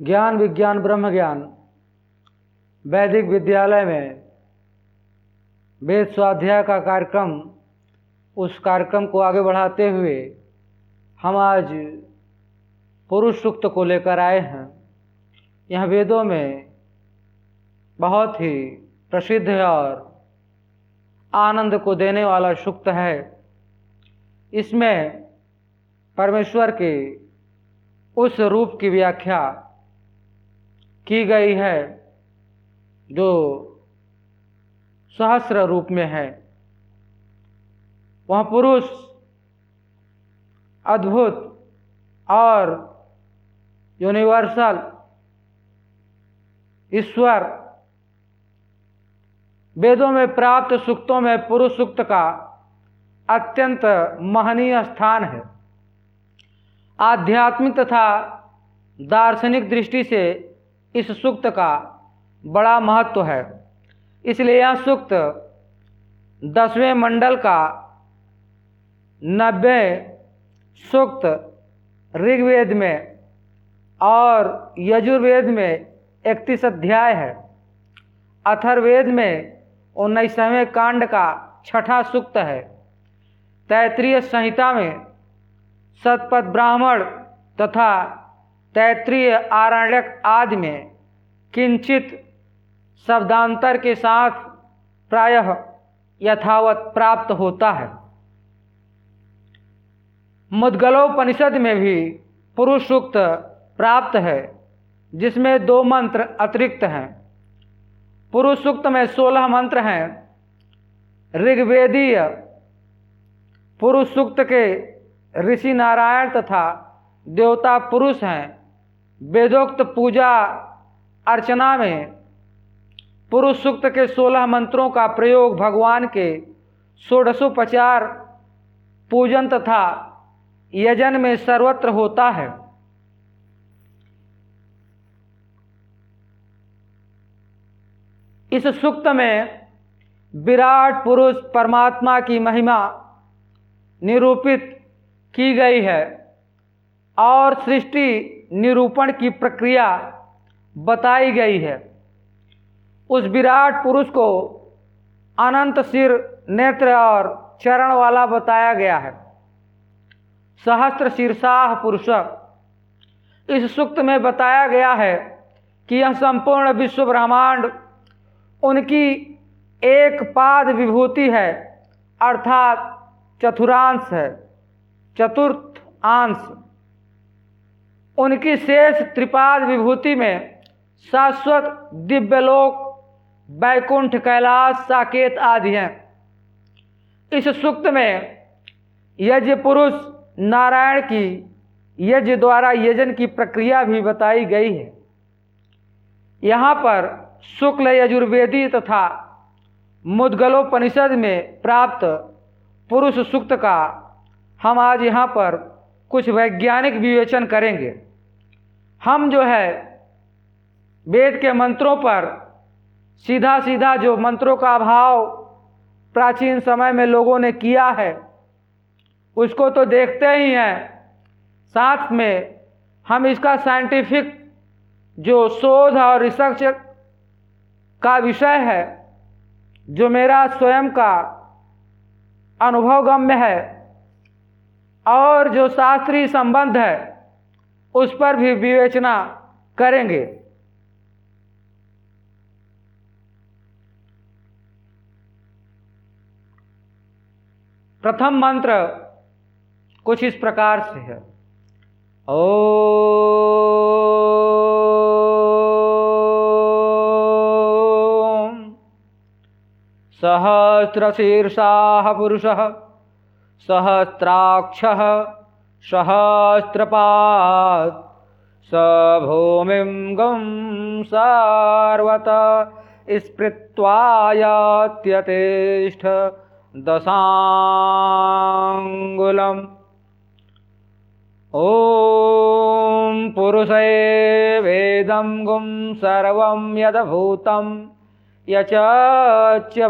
ज्ञान विज्ञान, ब्रह्म ज्ञान। वैदिक विद्यालय में वेद स्वाध्याय का कार्यक्रम, उस कार्यक्रम को आगे बढ़ाते हुए हम आज पुरुष सूक्त को लेकर आए हैं। यह वेदों में बहुत ही प्रसिद्ध है और आनंद को देने वाला सूक्त है। इसमें परमेश्वर के उस रूप की व्याख्या की गई है, जो सहस्र रूप में है। वह पुरुष अद्भुत और यूनिवर्सल ईश्वर, वेदों में प्राप्त सूक्तों में पुरुष सूक्त का अत्यंत महनीय स्थान है। आध्यात्मिक तथा दार्शनिक दृष्टि से इस सूक्त का बड़ा महत्व है। इसलिए यह सूक्त दसवें मंडल का नब्बे सूक्त ऋग्वेद में और यजुर्वेद में इकतीस अध्याय है। अथर्वेद में उन्नीसवें कांड का छठा सूक्त है। तैतृय संहिता में सतपथ ब्राह्मण तथा तैतृय आरण्यक आदि में किंचित शब्दांतर के साथ प्रायः यथावत प्राप्त होता है। मुद्गलोपनिषद में भी पुरुष सूक्त प्राप्त है, जिसमें दो मंत्र अतिरिक्त हैं। पुरुष सूक्त में सोलह मंत्र हैं। ऋग्वेदीय पुरुष सूक्त के ऋषि नारायण तथा देवता पुरुष हैं। वेदोक्त पूजा अर्चना में पुरुष सूक्त के सोलह मंत्रों का प्रयोग भगवान के षोडशोपचार पूजन तथा यजन में सर्वत्र होता है। इस सूक्त में विराट पुरुष परमात्मा की महिमा निरूपित की गई है और सृष्टि निरूपण की प्रक्रिया बताई गई है। उस विराट पुरुष को अनंत सिर, नेत्र और चरण वाला बताया गया है। सहस्त्र शीर्षाह पुरुष। इस सूक्त में बताया गया है कि यह संपूर्ण विश्व ब्रह्मांड उनकी एक पाद विभूति है, अर्थात चतुरांश है, चतुर्थ अंश। उनकी शेष त्रिपाद विभूति में शाश्वत दिव्यलोक बैकुंठ कैलाश, साकेत आदि हैं। इस सूक्त में यज्ञ पुरुष नारायण की यज्ञ द्वारा यजन की प्रक्रिया भी बताई गई है। यहाँ पर शुक्ल यजुर्वेदी तथा मुदगलोपनिषद में प्राप्त पुरुष सूक्त का हम आज यहाँ पर कुछ वैज्ञानिक विवेचन करेंगे। हम जो है, वेद के मंत्रों पर सीधा सीधा जो मंत्रों का अभाव प्राचीन समय में लोगों ने किया है, उसको तो देखते ही हैं। साथ में हम इसका साइंटिफिक जो शोध और रिसर्च का विषय है, जो मेरा स्वयं का अनुभव गम्य है और जो शास्त्रीय संबंध है, उस पर भी विवेचना करेंगे। प्रथम मंत्र कुछ इस प्रकार से है। ओ सहस्रशीर्षा पुरुष सहस्राक्ष सहस्रपात् स भूमिं गं सार्वत स्मृत्वायात्यतिष्ठ दशाङ्गुलम्। ॐ पुरुषे वेदं गुं सर्वं यदभूतं यच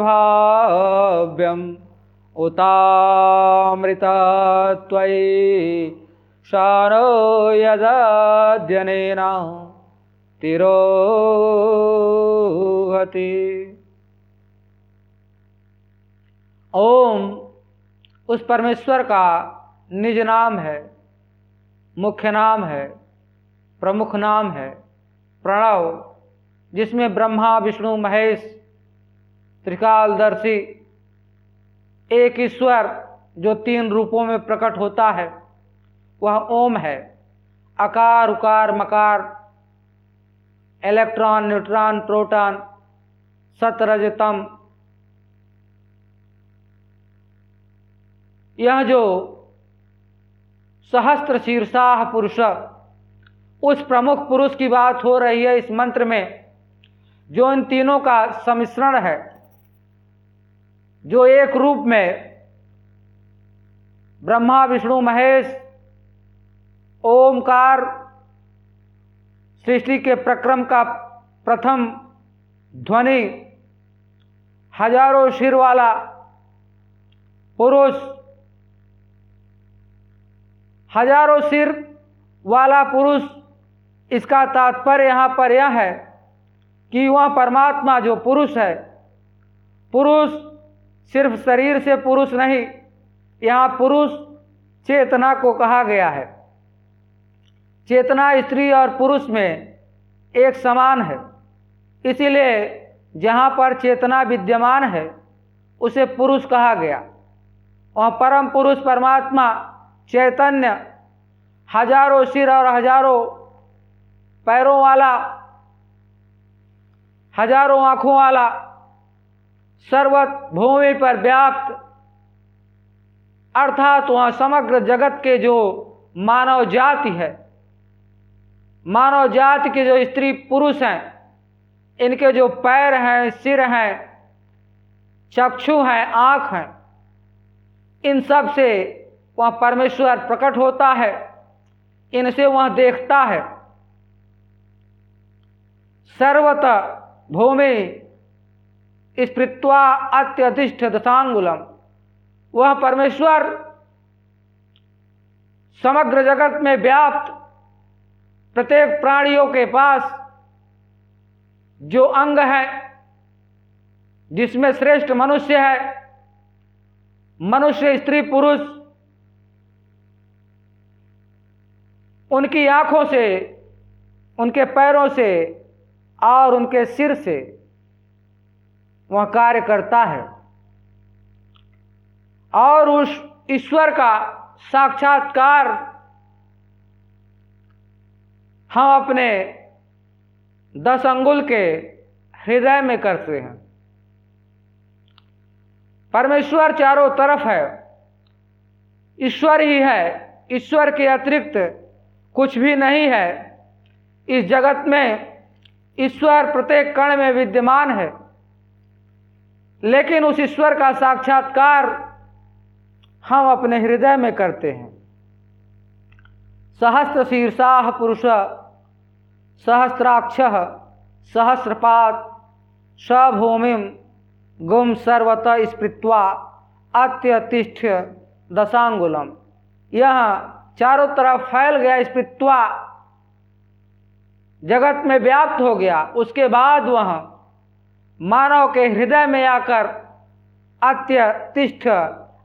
भाव्यम् उतामृतत्वयि शानो यदध्यनेन तिरोहति। ओम, उस परमेश्वर का निज नाम है, मुख्य नाम है, प्रमुख नाम है, प्रणव, जिसमें ब्रह्मा, विष्णु, महेश, त्रिकालदर्शी एक ईश्वर जो तीन रूपों में प्रकट होता है, वह ओम है। आकार, उकार, मकार, इलेक्ट्रॉन, न्यूट्रॉन, प्रोटॉन, सतरजतम। यह जो सहस्त्र शीर्षाह पुरुष, उस प्रमुख पुरुष की बात हो रही है इस मंत्र में, जो इन तीनों का सम्मिश्रण है। जो एक रूप में ब्रह्मा, विष्णु, महेश, ओमकार, सृष्टि के प्रक्रम का प्रथम ध्वनि, हज़ारों शिर वाला पुरुष, हज़ारों सिर वाला पुरुष, इसका तात्पर्य यहाँ पर यह है कि वह परमात्मा जो पुरुष है, पुरुष सिर्फ़ शरीर से पुरुष नहीं, यहाँ पुरुष चेतना को कहा गया है। चेतना स्त्री और पुरुष में एक समान है। इसीलिए जहाँ पर चेतना विद्यमान है, उसे पुरुष कहा गया। वह परम पुरुष परमात्मा चैतन्य हज़ारों सिर और हज़ारों पैरों वाला, हज़ारों आँखों वाला सर्वत भूमि पर व्याप्त, अर्थात वहाँ समग्र जगत के जो मानव जाति है, मानव जाति के जो स्त्री पुरुष हैं, इनके जो पैर हैं, सिर हैं, चक्षु हैं, आँख हैं, इन सबसे वह परमेश्वर प्रकट होता है, इनसे वह देखता है। सर्वत भूमि स्पृत्वा अत्यधिष्ठ दशांगुलम वह परमेश्वर समग्र जगत में व्याप्त प्रत्येक प्राणियों के पास जो अंग है, जिसमें श्रेष्ठ मनुष्य है, मनुष्य, स्त्री, पुरुष, उनकी आँखों से, उनके पैरों से और उनके सिर से वह कार्य करता है। और उस ईश्वर का साक्षात्कार हम अपने दस अंगुल के हृदय में करते हैं। परमेश्वर चारों तरफ़ है। ईश्वर ही है। ईश्वर के अतिरिक्त कुछ भी नहीं है। इस जगत में ईश्वर प्रत्येक कण में विद्यमान है। लेकिन उस ईश्वर का साक्षात्कार हम अपने हृदय में करते हैं। सहस्त्र शीर्षाह पुरुष सहस्त्राक्ष सहस्रपात सभूमि गुम सर्वत स्पृत्वा अत्यतिष्ठ दशांगुलम यह चारों तरफ़ फैल गया, स्पृत्वा जगत में व्याप्त हो गया। उसके बाद वह मानव के हृदय में आकर अत्यतिष्ठ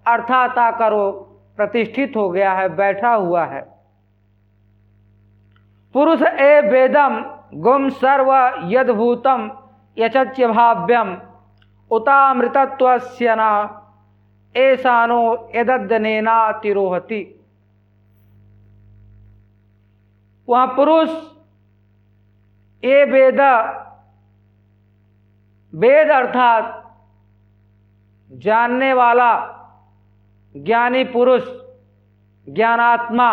अर्थात आकर वो प्रतिष्ठित हो गया है, बैठा हुआ है। पुरुष ए वेदम, गुम सर्व यदभूतम यच्य भाव्यम उतामृतत्व न ऐसानो यदनेना तिरोहती। वह पुरुष ए वेद वेद अर्थात जानने वाला ज्ञानी पुरुष, ज्ञानात्मा,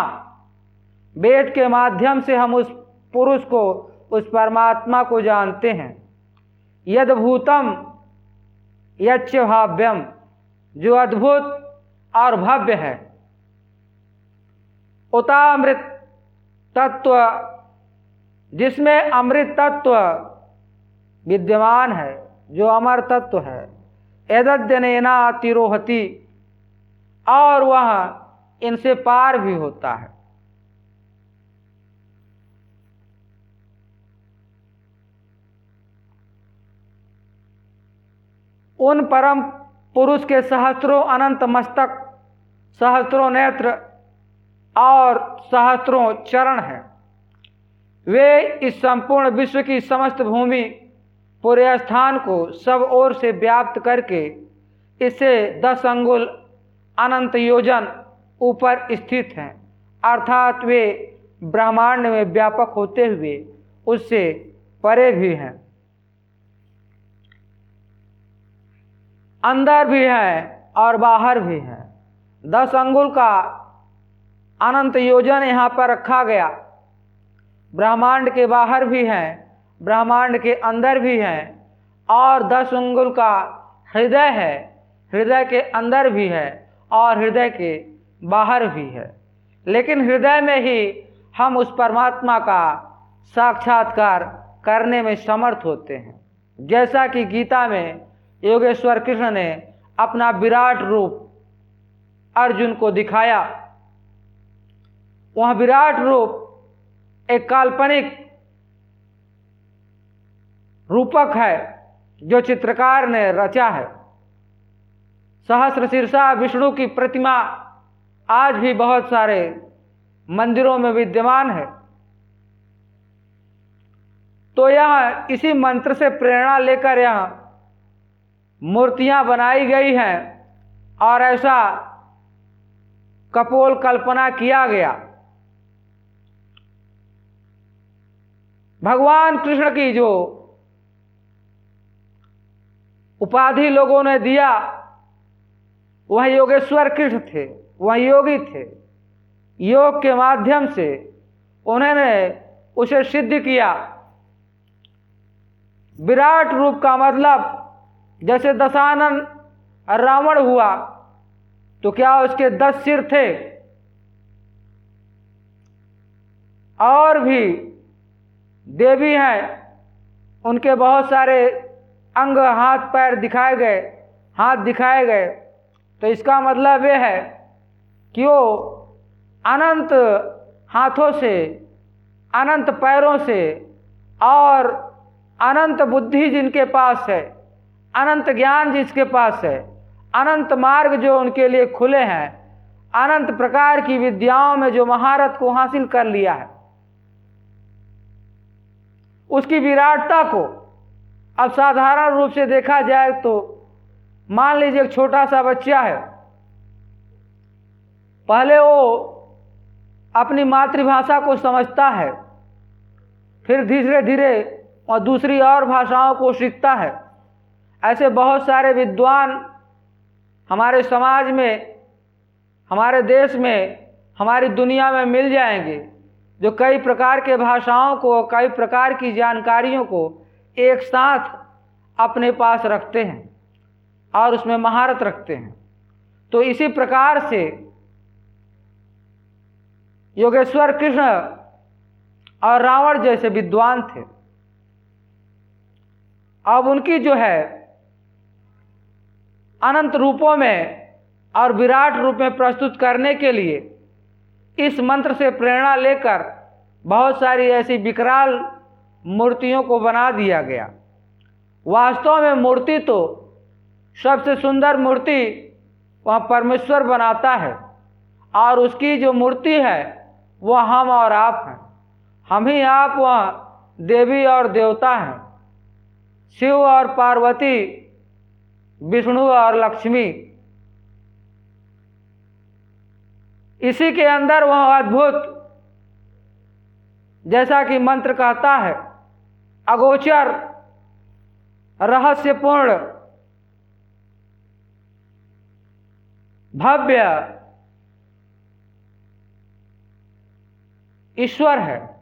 वेद के माध्यम से हम उस पुरुष को, उस परमात्मा को जानते हैं। यदभूतम यच्च भाव्यम जो अद्भुत और भव्य है। उतामृत तत्व, जिसमें अमृत तत्व विद्यमान है, जो अमर तत्व है। एदद्यनेना तिरोहती, और वह इनसे पार भी होता है। उन परम पुरुष के सहस्त्रों अनंत मस्तक, सहस्त्रों नेत्र, और सहस्त्रों चरण हैं। वे इस संपूर्ण विश्व की समस्त भूमि पूरे स्थान को सब ओर से व्याप्त करके इसे दस अंगुल अनंत योजन ऊपर स्थित हैं। अर्थात वे ब्रह्मांड में व्यापक होते हुए उससे परे भी हैं। अंदर भी हैं और बाहर भी हैं। दस अंगुल का अनंत योजन यहाँ पर रखा गया। ब्रह्मांड के बाहर भी हैं। ब्रह्मांड के अंदर भी हैं और दस अंगुल का हृदय है, हृदय के अंदर भी है और हृदय के बाहर भी है। लेकिन हृदय में ही हम उस परमात्मा का साक्षात्कार करने में समर्थ होते हैं। जैसा कि गीता में योगेश्वर कृष्ण ने अपना विराट रूप अर्जुन को दिखाया। वह विराट रूप एक काल्पनिक रूपक है, जो चित्रकार ने रचा है। सहस्र शीर्षा विष्णु की प्रतिमा आज भी बहुत सारे मंदिरों में विद्यमान है। तो यह इसी मंत्र से प्रेरणा लेकर यह मूर्तियाँ बनाई गई हैं और ऐसा कपोल कल्पना किया गया। भगवान कृष्ण की जो उपाधि लोगों ने दिया। वह योगेश्वर कृष्ण थे, वह योगी थे। योग के माध्यम से उन्होंने उसे सिद्ध किया। विराट रूप का मतलब जैसे दशानन रावण हुआ तो क्या उसके दस सिर थे? और भी देवी हैं, उनके बहुत सारे अंग हाथ पैर दिखाए गए, हाथ दिखाए गए। तो इसका मतलब यह है कि वो अनंत हाथों से, अनंत पैरों से और अनंत बुद्धि जिनके पास है, अनंत ज्ञान जिसके पास है, अनंत मार्ग जो उनके लिए खुले हैं, अनंत प्रकार की विद्याओं में जो महारत को हासिल कर लिया है, उसकी विराटता को अब साधारण रूप से देखा जाए तो मान लीजिए एक छोटा सा बच्चा है। पहले वो अपनी मातृभाषा को समझता है, फिर धीरे धीरे और दूसरी और भाषाओं को सीखता है। ऐसे बहुत सारे विद्वान हमारे समाज में, हमारे देश में, हमारी दुनिया में मिल जाएँगे, जो कई प्रकार के भाषाओं को कई प्रकार की जानकारियों को एक साथ अपने पास रखते हैं और उसमें महारत रखते हैं। तो इसी प्रकार से योगेश्वर कृष्ण और रावण जैसे विद्वान थे। अब उनकी जो है अनंत रूपों में और विराट रूप में प्रस्तुत करने के लिए इस मंत्र से प्रेरणा लेकर बहुत सारी ऐसी विकराल मूर्तियों को बना दिया गया। वास्तव में मूर्ति तो सबसे सुंदर मूर्ति वह परमेश्वर बनाता है और उसकी जो मूर्ति है वह हम और आप हैं। हम ही आप वह देवी और देवता हैं। शिव और पार्वती, विष्णु और लक्ष्मी। इसी के अंदर वह अद्भुत, जैसा कि मंत्र कहता है अगोचर, रहस्यपूर्ण, भव्य ईश्वर है।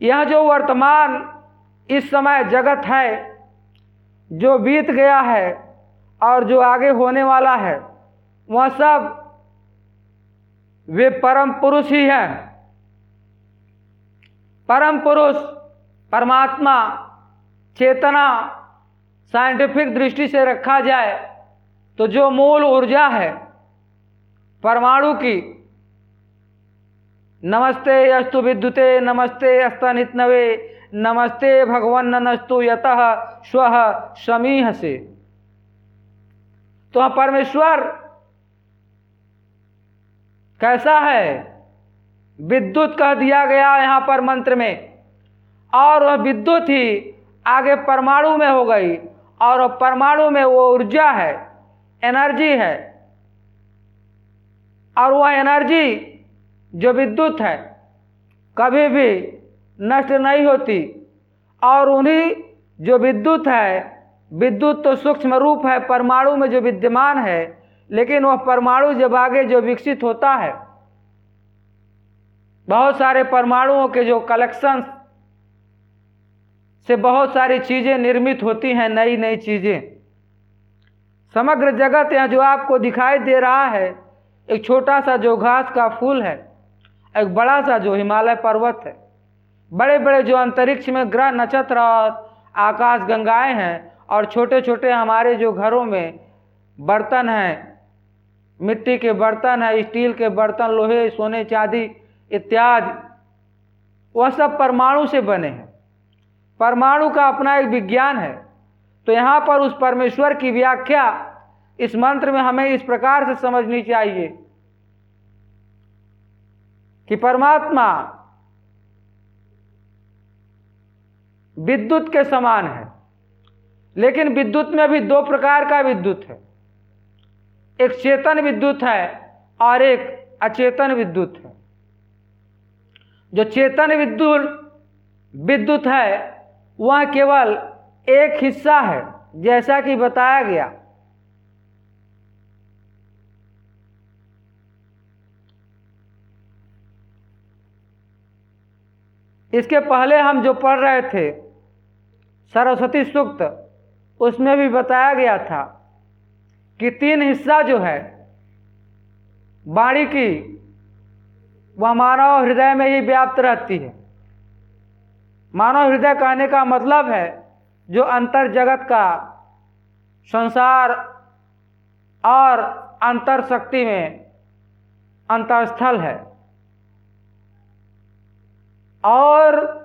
यह जो वर्तमान इस समय जगत है, जो बीत गया है और जो आगे होने वाला है, वह सब वे परम पुरुष ही हैं। परम पुरुष, परमात्मा, चेतना साइंटिफिक दृष्टि से रखा जाए तो जो मूल ऊर्जा है, परमाणु की, नमस्ते अस्तु विद्युते, नमस्ते अस्तनितनवे नमस्ते भगवन नस्तु यत स्व समीह से तो परमेश्वर, कैसा है? विद्युत कह दिया गया यहाँ पर मंत्र में। और वह विद्युत ही आगे परमाणु में हो गई, और परमाणु में वो ऊर्जा है, एनर्जी है। और वह एनर्जी जो विद्युत है, कभी भी नष्ट नहीं होती। और उन्हीं जो विद्युत है, विद्युत तो सूक्ष्म रूप है, परमाणु में जो विद्यमान है, लेकिन वह परमाणु जब आगे जो विकसित होता है बहुत सारे परमाणुओं के जो कलेक्शंस से बहुत सारी चीज़ें निर्मित होती हैं नई नई चीज़ें। समग्र जगत यहाँ जो आपको दिखाई दे रहा है, एक छोटा सा जो घास का फूल है, एक बड़ा सा जो हिमालय पर्वत है। बड़े बड़े जो अंतरिक्ष में ग्रह नक्षत्र और आकाश गंगाएँ हैं और छोटे छोटे हमारे जो घरों में बर्तन हैं, मिट्टी के बर्तन हैं, स्टील के बर्तन, लोहे, सोने, चांदी इत्यादि। वह सब परमाणु से बने हैं। परमाणु का अपना एक विज्ञान है। तो यहाँ पर उस परमेश्वर की व्याख्या इस मंत्र में हमें इस प्रकार से समझनी चाहिए कि परमात्मा विद्युत के समान है। लेकिन विद्युत में भी दो प्रकार का विद्युत है। एक चेतन विद्युत है और एक अचेतन विद्युत है। जो चेतन विद्युत विद्युत है, वह केवल एक हिस्सा है, जैसा कि बताया गया। इसके पहले हम जो पढ़ रहे थे, सरस्वती सूक्त, उसमें भी बताया गया था कि तीन हिस्सा जो है बाणी की वह मानव हृदय में ही व्याप्त रहती है। मानव हृदय कहने का मतलब है जो अंतर जगत का संसार और अंतर शक्ति में अंतरस्थल है। और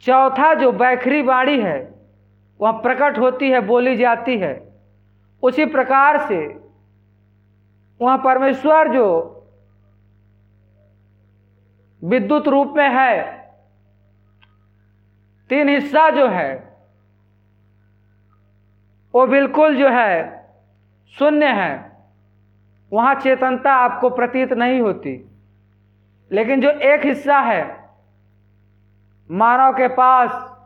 चौथा जो बैखरी बाड़ी है, वह प्रकट होती है, बोली जाती है। उसी प्रकार से वह परमेश्वर जो विद्युत रूप में है। तीन हिस्सा जो है, वो बिल्कुल जो है, शून्य है। वहाँ चेतनता आपको प्रतीत नहीं होती। लेकिन जो एक हिस्सा है, मानव के पास,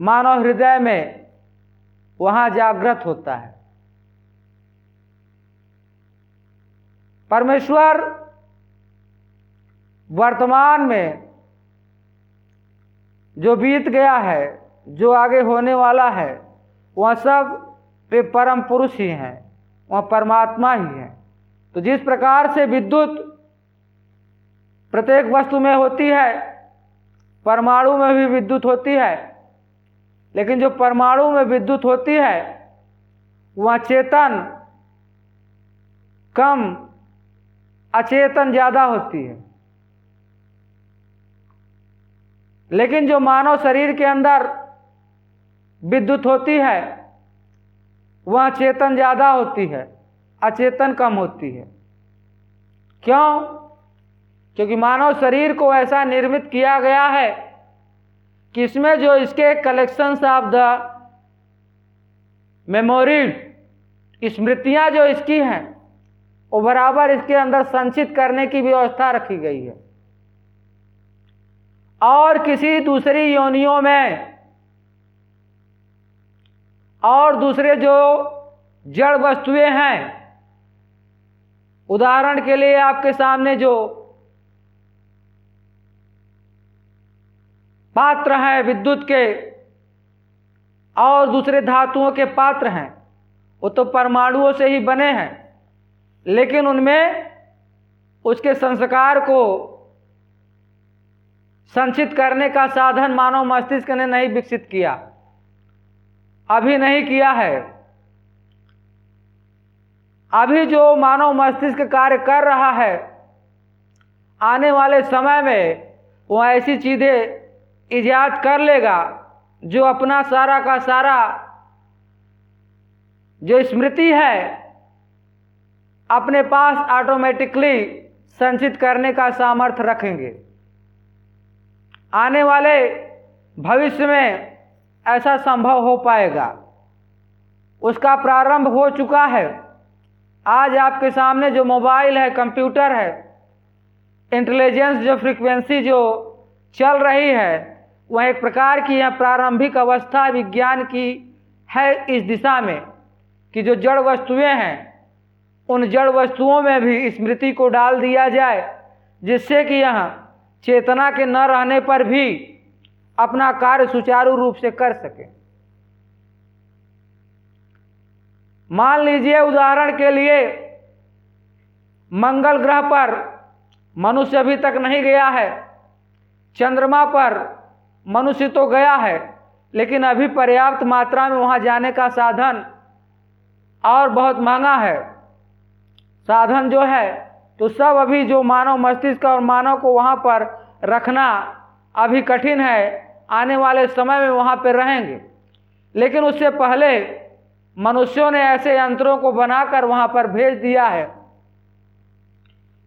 मानव हृदय में, वहाँ जागृत होता है। परमेश्वर वर्तमान में जो बीत गया है, जो आगे होने वाला है, वह सब वे परम पुरुष ही हैं, वह परमात्मा ही हैं। तो जिस प्रकार से विद्युत प्रत्येक वस्तु में होती है, परमाणु में भी विद्युत होती है, लेकिन जो परमाणु में विद्युत होती है, वह चेतन कम अचेतन ज़्यादा होती है। लेकिन जो मानव शरीर के अंदर विद्युत होती है, वह चेतन ज़्यादा होती है, अचेतन कम होती है। क्यों? क्योंकि मानव शरीर को ऐसा निर्मित किया गया है कि इसमें जो इसके कलेक्शंस ऑफ़ द मेमोरी स्मृतियाँ जो इसकी हैं, वो बराबर इसके अंदर संचित करने की व्यवस्था रखी गई है। और किसी दूसरी योनियों में, और दूसरे जो जड़ वस्तुएँ हैं, उदाहरण के लिए आपके सामने जो पात्र हैं विद्युत के, और दूसरे धातुओं के पात्र हैं, वो तो परमाणुओं से ही बने हैं, लेकिन उनमें उसके संस्कार को संचित करने का साधन मानव मस्तिष्क ने नहीं विकसित किया। अभी नहीं किया है। अभी जो मानव मस्तिष्क कार्य कर रहा है, आने वाले समय में वो ऐसी चीज़ें ईजाद कर लेगा जो अपना सारा का सारा जो स्मृति है, अपने पास ऑटोमेटिकली संचित करने का सामर्थ्य रखेंगे। आने वाले भविष्य में ऐसा संभव हो पाएगा। उसका प्रारंभ हो चुका है। आज आपके सामने जो मोबाइल है, कंप्यूटर है, इंटेलिजेंस जो फ्रीक्वेंसी जो चल रही है, वह एक प्रकार की यह प्रारंभिक अवस्था विज्ञान की है इस दिशा में कि जो जड़ वस्तुएँ हैं, उन जड़ वस्तुओं में भी स्मृति को डाल दिया जाए, जिससे कि यह चेतना के न रहने पर भी अपना कार्य सुचारू रूप से कर सके। मान लीजिए उदाहरण के लिए मंगल ग्रह पर मनुष्य अभी तक नहीं गया है, चंद्रमा पर मनुष्य तो गया है, लेकिन अभी पर्याप्त मात्रा में वहाँ जाने का साधन और बहुत महँगा है। साधन जो है तो सब अभी जो मानव मस्तिष्क और मानव को वहाँ पर रखना अभी कठिन है, आने वाले समय में वहाँ पर रहेंगे। लेकिन उससे पहले मनुष्यों ने ऐसे यंत्रों को बनाकर वहाँ पर भेज दिया है,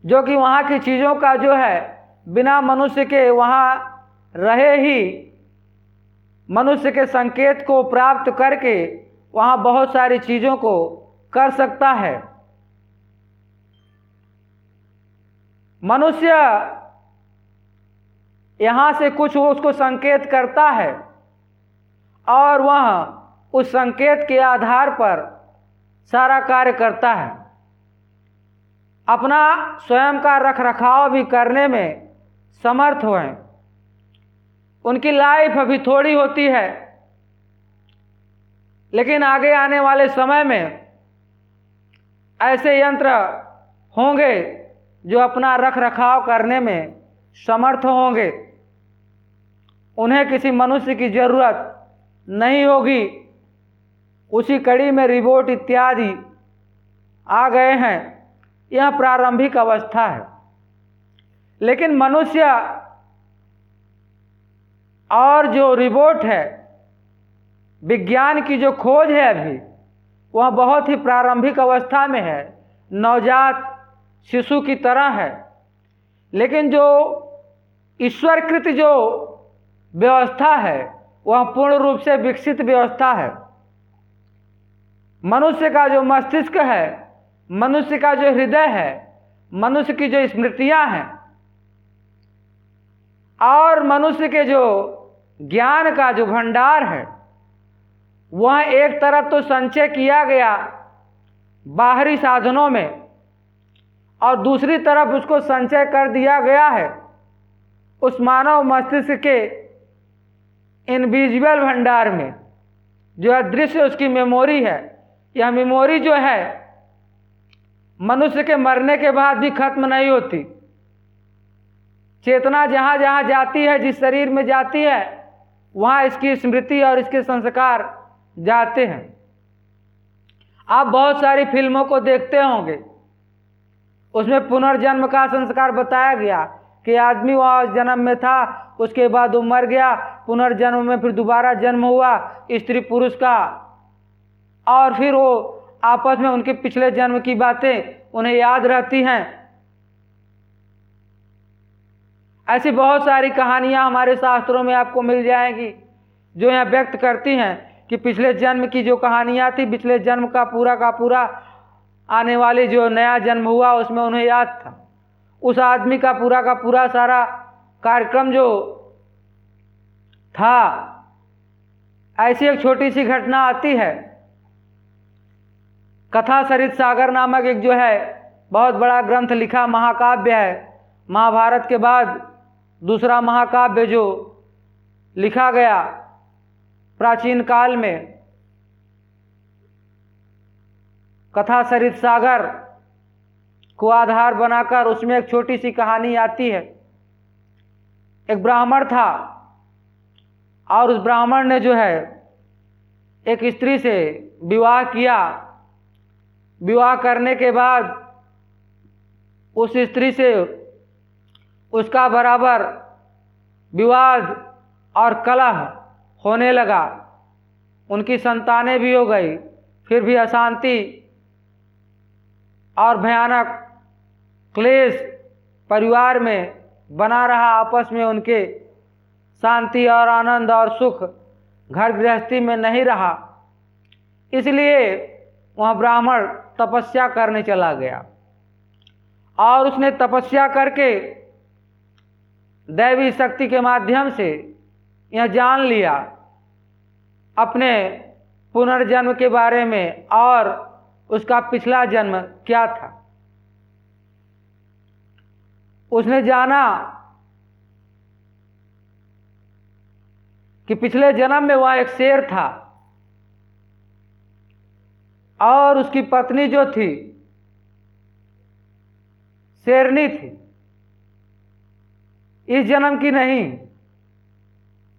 जो कि वहाँ की चीज़ों का जो है, बिना मनुष्य के वहाँ रहे ही मनुष्य के संकेत को प्राप्त करके वहाँ बहुत सारी चीज़ों को कर सकता है। मनुष्य यहाँ से कुछ उसको संकेत करता है और वह उस संकेत के आधार पर सारा कार्य करता है। अपना स्वयं का रख रखाव भी करने में समर्थ हुए। उनकी लाइफ अभी थोड़ी होती है, लेकिन आगे आने वाले समय में ऐसे यंत्र होंगे जो अपना रख रखाव करने में समर्थ होंगे, उन्हें किसी मनुष्य की ज़रूरत नहीं होगी। उसी कड़ी में रिबोट इत्यादि आ गए हैं। यह प्रारंभिक अवस्था है। लेकिन मनुष्य और जो रिबोट है, विज्ञान की जो खोज है अभी, वह बहुत ही प्रारंभिक अवस्था में है। नवजात शिशु की तरह है। लेकिन जो ईश्वरकृत जो व्यवस्था है, वह पूर्ण रूप से विकसित व्यवस्था है। मनुष्य का जो मस्तिष्क है, मनुष्य का जो हृदय है, मनुष्य की जो स्मृतियाँ हैं, और मनुष्य के जो ज्ञान का जो भंडार है, वह एक तरफ़ तो संचय किया गया बाहरी साधनों में और दूसरी तरफ़ उसको संचय कर दिया गया है। उस मानव मस्तिष्क के इनविजिबल भंडार में, जो अदृश्य उसकी मेमोरी है, यह मेमोरी जो है, मनुष्य के मरने के बाद भी खत्म नहीं होती। चेतना जहाँ जहाँ जाती है, जिस शरीर में जाती है, वहाँ इसकी स्मृति और इसके संस्कार जाते हैं। आप बहुत सारी फ़िल्मों को देखते होंगे। उसमें पुनर्जन्म का संस्कार बताया गया कि आदमी वहाँ जन्म में था, उसके बाद वो मर गया, पुनर्जन्म में फिर दोबारा जन्म हुआ, स्त्री पुरुष का। और फिर वो आपस में उनके पिछले जन्म की बातें उन्हें याद रहती हैं। ऐसी बहुत सारी कहानियाँ हमारे शास्त्रों में आपको मिल जाएँगी, जो यहाँ व्यक्त करती हैं कि पिछले जन्म की जो कहानियाँ थी, पिछले जन्म का पूरा का पूरा आने वाली जो नया जन्म हुआ उसमें उन्हें याद था। उस आदमी का पूरा का पूरा सारा कार्यक्रम जो था, ऐसी एक छोटी सी घटना आती है। कथा सरित सागर नामक एक जो है, बहुत बड़ा ग्रंथ लिखा महाकाव्य है। महाभारत के बाद दूसरा महाकाव्य जो लिखा गया प्राचीन काल में कथा सरित सागर को आधार बनाकर उसमें एक छोटी सी कहानी आती है। एक ब्राह्मण था और उस ब्राह्मण ने जो है एक स्त्री से विवाह किया। विवाह करने के बाद उस स्त्री से उसका बराबर विवाद और कलह होने लगा। उनकी संतानें भी हो गई, फिर भी अशांति और भयानक क्लेश परिवार में बना रहा आपस में उनके शांति और आनंद और सुख घर गृहस्थी में नहीं रहा। इसलिए वह ब्राह्मण तपस्या करने चला गया और उसने तपस्या करके दैवी शक्ति के माध्यम से यह जान लिया। अपने पुनर्जन्म के बारे में और उसका पिछला जन्म क्या था? उसने जाना कि पिछले जन्म में वह एक शेर था और उसकी पत्नी जो थी, शेरनी थी। इस जन्म की नहीं,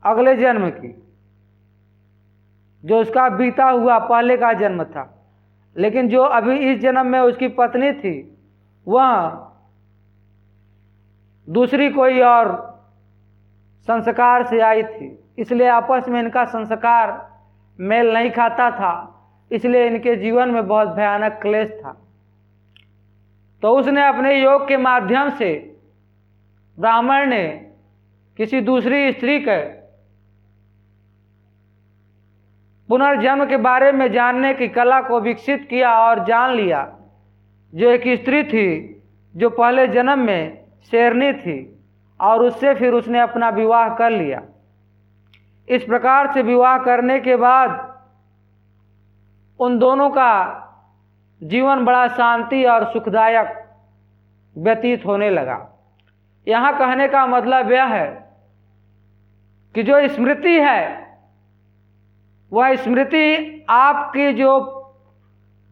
अगले जन्म की, जो उसका बीता हुआ पहले का जन्म था। लेकिन जो अभी इस जन्म में उसकी पत्नी थी, वह दूसरी कोई और संस्कार से आई थी। इसलिए आपस में इनका संस्कार मेल नहीं खाता था। इसलिए इनके जीवन में बहुत भयानक क्लेश था। तो उसने अपने योग के माध्यम से ब्राह्मण ने किसी दूसरी स्त्री के पुनर्जन्म के बारे में जानने की कला को विकसित किया और जान लिया। जो एक स्त्री थी, जो पहले जन्म में शेरनी थी और उससे फिर उसने अपना विवाह कर लिया। इस प्रकार से विवाह करने के बाद उन दोनों का जीवन बड़ा शांति और सुखदायक व्यतीत होने लगा। यहाँ कहने का मतलब यह है कि जो स्मृति है वह स्मृति आपकी जो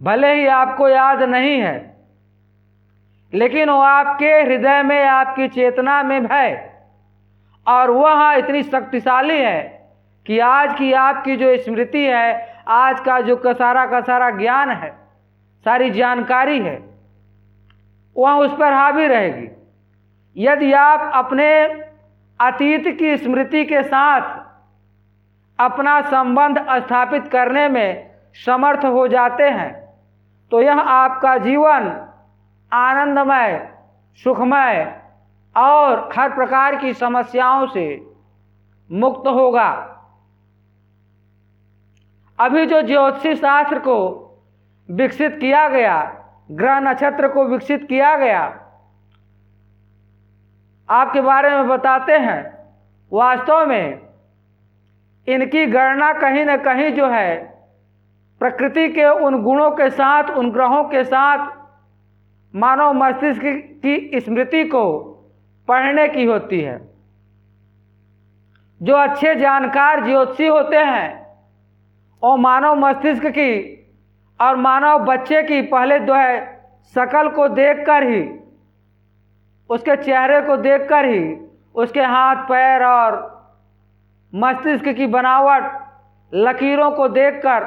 भले ही आपको याद नहीं है, लेकिन वो आपके हृदय में, आपकी चेतना में है और वह इतनी शक्तिशाली है कि आज की आपकी जो स्मृति है, आज का जो का सारा का सारा ज्ञान है, सारी जानकारी है, वह उस पर हावी रहेगी। यदि आप अपने अतीत की स्मृति के साथ अपना संबंध स्थापित करने में समर्थ हो जाते हैं। तो यह आपका जीवन आनंदमय, सुखमय और हर प्रकार की समस्याओं से मुक्त होगा। अभी जो ज्योतिषी शास्त्र को विकसित किया गया, ग्रह नक्षत्र को विकसित किया गया, आपके बारे में बताते हैं। वास्तव में इनकी गणना कहीं ना कहीं जो है, प्रकृति के उन गुणों के साथ, उन ग्रहों के साथ, मानव मस्तिष्क की स्मृति को पढ़ने की होती है। जो अच्छे जानकार ज्योतिषी होते हैं, और मानव मस्तिष्क की और मानव बच्चे की पहले जो है, शकल को देखकर ही, उसके चेहरे को देखकर ही, उसके हाथ, पैर और मस्तिष्क की बनावट लकीरों को देखकर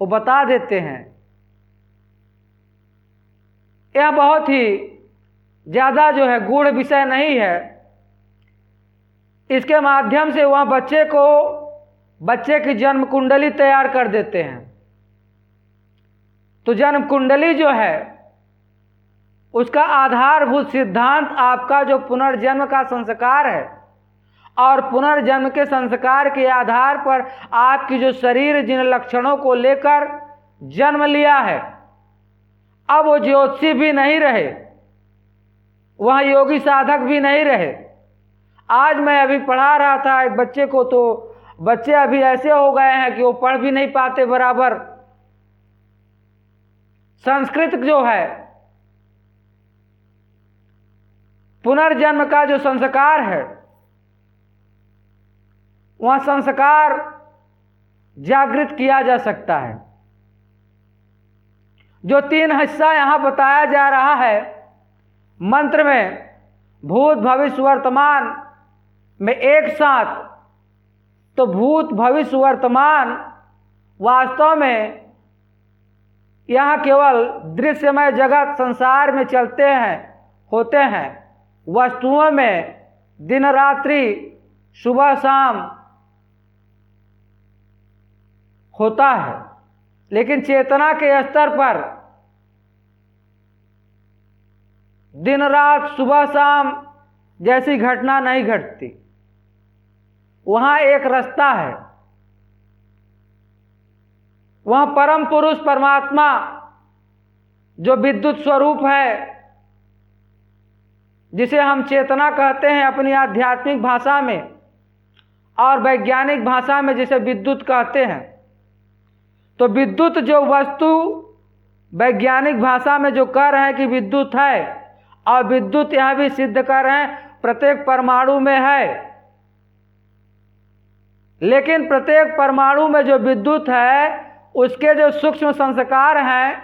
वो बता देते हैं। यह बहुत ही ज़्यादा जो है गूढ़ विषय नहीं है। इसके माध्यम से वह बच्चे को बच्चे की जन्म कुंडली तैयार कर देते हैं। तो जन्म कुंडली जो है, उसका आधारभूत सिद्धांत आपका जो पुनर्जन्म का संस्कार है और पुनर्जन्म के संस्कार के आधार पर आपकी जो शरीर जिन लक्षणों को लेकर जन्म लिया है, अब वो ज्योतिषी भी नहीं रहे, वह योगी साधक भी नहीं रहे। आज मैं अभी पढ़ा रहा था एक बच्चे को तो बच्चे अभी ऐसे हो गए हैं कि वो पढ़ भी नहीं पाते बराबर। संस्कृत जो है, पुनर्जन्म का जो संस्कार है वह संस्कार जागृत किया जा सकता है। जो तीन हिस्सा यहाँ बताया जा रहा है, मंत्र में भूत भविष्य वर्तमान में एक साथ तो भूत भविष्य वर्तमान वास्तव में यहाँ केवल दृश्यमय जगत संसार में चलते हैं, होते हैं। वस्तुओं में दिन रात्रि, सुबह शाम होता है। लेकिन चेतना के स्तर पर दिन रात सुबह शाम जैसी घटना नहीं घटती। वहाँ एक रास्ता है। वहाँ परम पुरुष परमात्मा जो विद्युत स्वरूप है, जिसे हम चेतना कहते हैं अपनी आध्यात्मिक भाषा में और वैज्ञानिक भाषा में जिसे विद्युत कहते हैं। तो विद्युत जो वस्तु वैज्ञानिक भाषा में जो कह रहे हैं कि विद्युत है, और विद्युत यह भी सिद्ध कर रहे हैं, प्रत्येक परमाणु में है। लेकिन प्रत्येक परमाणु में जो विद्युत है, उसके जो सूक्ष्म संस्कार हैं,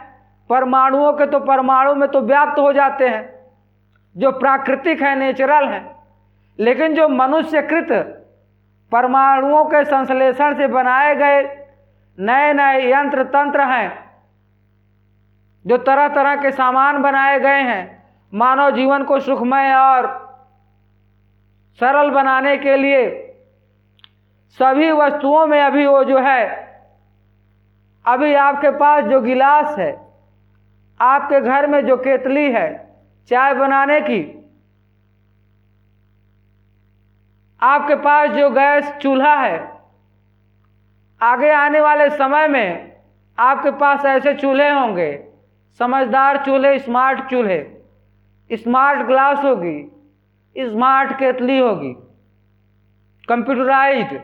परमाणुओं के तो परमाणु में तो व्याप्त हो जाते हैं, जो प्राकृतिक है नेचुरल है। लेकिन जो मनुष्यकृत परमाणुओं के संश्लेषण से बनाए गए नए नए यंत्र, तंत्र हैं, जो तरह तरह के सामान बनाए गए हैं, मानव जीवन को सुखमय और सरल बनाने के लिए। सभी वस्तुओं में अभी वो जो है, अभी आपके पास जो गिलास है, आपके घर में जो केतली है, चाय बनाने की, आपके पास जो गैस चूल्हा है आगे आने वाले समय में आपके पास ऐसे चूल्हे होंगे। समझदार चूल्हे स्मार्ट चूल्हे। स्मार्ट ग्लास होगी स्मार्ट केतली होगी। कंप्यूटराइज्ड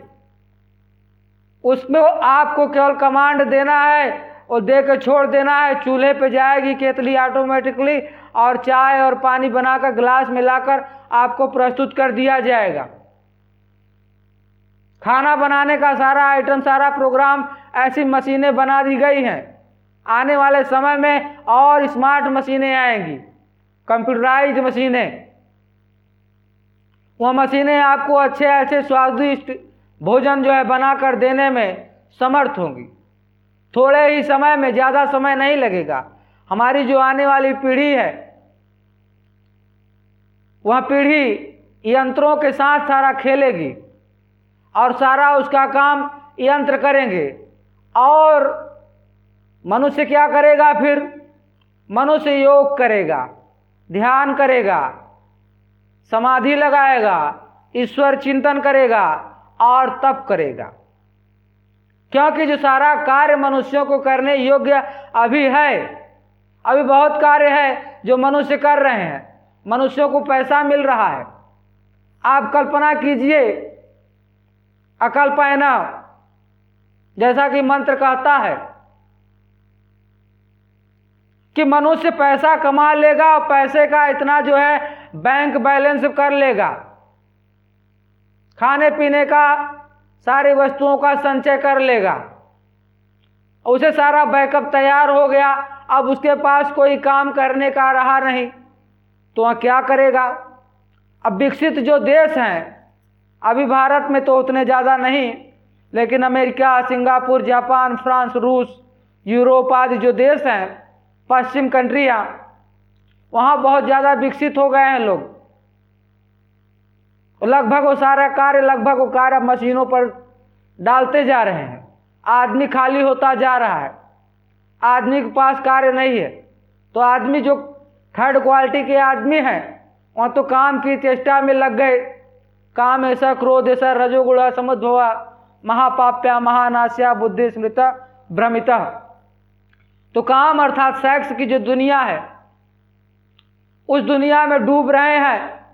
उसमें आपको केवल कमांड देना है और दे के छोड़ देना है। चूल्हे पे जाएगी केतली ऑटोमेटिकली और चाय और पानी बनाकर ग्लास मिलाकर आपको प्रस्तुत कर दिया जाएगा। खाना बनाने का सारा आइटम सारा प्रोग्राम ऐसी मशीनें बना दी गई हैं। आने वाले समय में और स्मार्ट मशीनें आएँगी। कंप्यूटराइज मशीनें। वह मशीनें आपको अच्छे अच्छे, स्वादिष्ट भोजन जो है बनाकर देने में समर्थ होंगी। थोड़े ही समय में, ज़्यादा समय नहीं लगेगा। हमारी जो आने वाली पीढ़ी है, वह पीढ़ी यंत्रों के साथ सारा खेलेगी। और सारा उसका काम यंत्र करेंगे। और मनुष्य क्या करेगा फिर? मनुष्य योग करेगा, ध्यान करेगा, समाधि लगाएगा, ईश्वर चिंतन करेगा और तप करेगा। क्योंकि जो सारा कार्य मनुष्यों को करने योग्य अभी है, अभी बहुत कार्य है जो मनुष्य कर रहे हैं, मनुष्यों को पैसा मिल रहा है। आप कल्पना कीजिए अकल्पना जैसा कि मंत्र कहता है कि मनुष्य पैसा कमा लेगा और पैसे का इतना जो है बैंक बैलेंस कर लेगा। खाने पीने का सारी वस्तुओं का संचय कर लेगा। उसे सारा बैकअप तैयार हो गया। अब उसके पास कोई काम करने का रहा नहीं। तो वह क्या करेगा? अब विकसित जो देश हैं अभी भारत में तो उतने ज़्यादा नहीं, लेकिन अमेरिका, सिंगापुर, जापान, फ्रांस, रूस, यूरोप आदि जो देश हैं, पश्चिम कंट्रियाँ, वहाँ बहुत ज़्यादा विकसित हो गए हैं लोग। लगभग वो सारा कार्य, लगभग वो कार्य मशीनों पर डालते जा रहे हैं। आदमी खाली होता जा रहा है। आदमी के पास कार्य नहीं है। तो आदमी जो थर्ड क्वालिटी के आदमी हैं, वहाँ तो काम की चेष्टा में लग गए। काम ऐसा क्रोध ऐसा रजोगुड़ा समुद्भवा, महापाप्या, महानास्या, बुद्धि स्मृत, भ्रमित। तो काम अर्थात सेक्स की जो दुनिया है, उस दुनिया में डूब रहे हैं,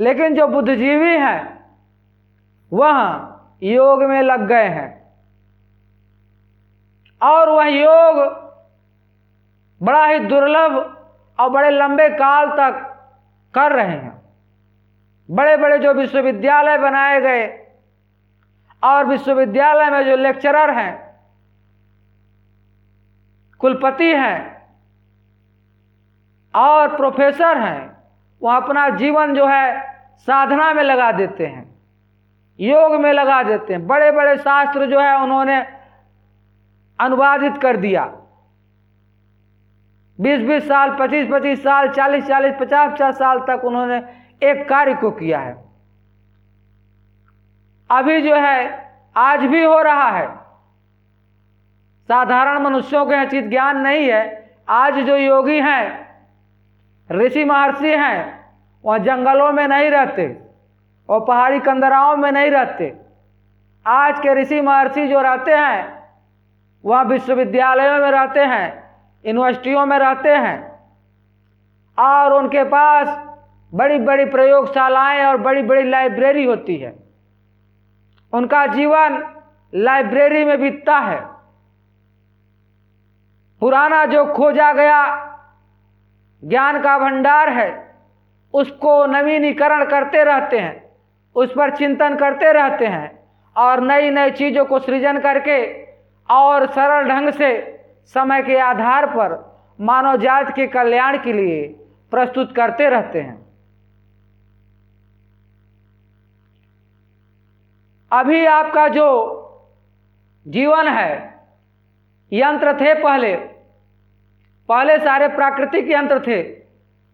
लेकिन जो बुद्धिजीवी हैं, वह योग में लग गए हैं। और वह योग बड़ा ही दुर्लभ और बड़े लंबे काल तक कर रहे हैं। बड़े बड़े जो विश्वविद्यालय बनाए गए और विश्वविद्यालय में जो लेक्चरर हैं, कुलपति हैं और प्रोफेसर हैं, वो अपना जीवन जो है साधना में लगा देते हैं, योग में लगा देते हैं। बड़े बड़े शास्त्र जो है उन्होंने अनुवादित कर दिया। बीस बीस साल पच्चीस पच्चीस साल चालीस चालीस पचास पचास साल तक उन्होंने एक कार्य को किया है। अभी जो है, आज भी हो रहा है। साधारण मनुष्यों के चीज़ ज्ञान नहीं है। आज जो योगी हैं, ऋषि महर्षि हैं, वह जंगलों में नहीं रहते, और पहाड़ी कंदराओं में नहीं रहते। आज के ऋषि महर्षि जो रहते हैं, वह विश्वविद्यालयों में रहते हैं, यूनिवर्सिटियों में रहते हैं, और उनके पास बड़ी बड़ी प्रयोगशालाएँ और बड़ी बड़ी लाइब्रेरी होती है। उनका जीवन लाइब्रेरी में बीतता है। पुराना जो खोजा गया ज्ञान का भंडार है, उसको नवीनीकरण करते रहते हैं, उस पर चिंतन करते रहते हैं और नई नई चीज़ों को सृजन करके और सरल ढंग से समय के आधार पर मानव जाति के कल्याण के लिए प्रस्तुत करते रहते हैं। अभी आपका जो जीवन है, यंत्र थे पहले। पहले सारे प्राकृतिक यंत्र थे,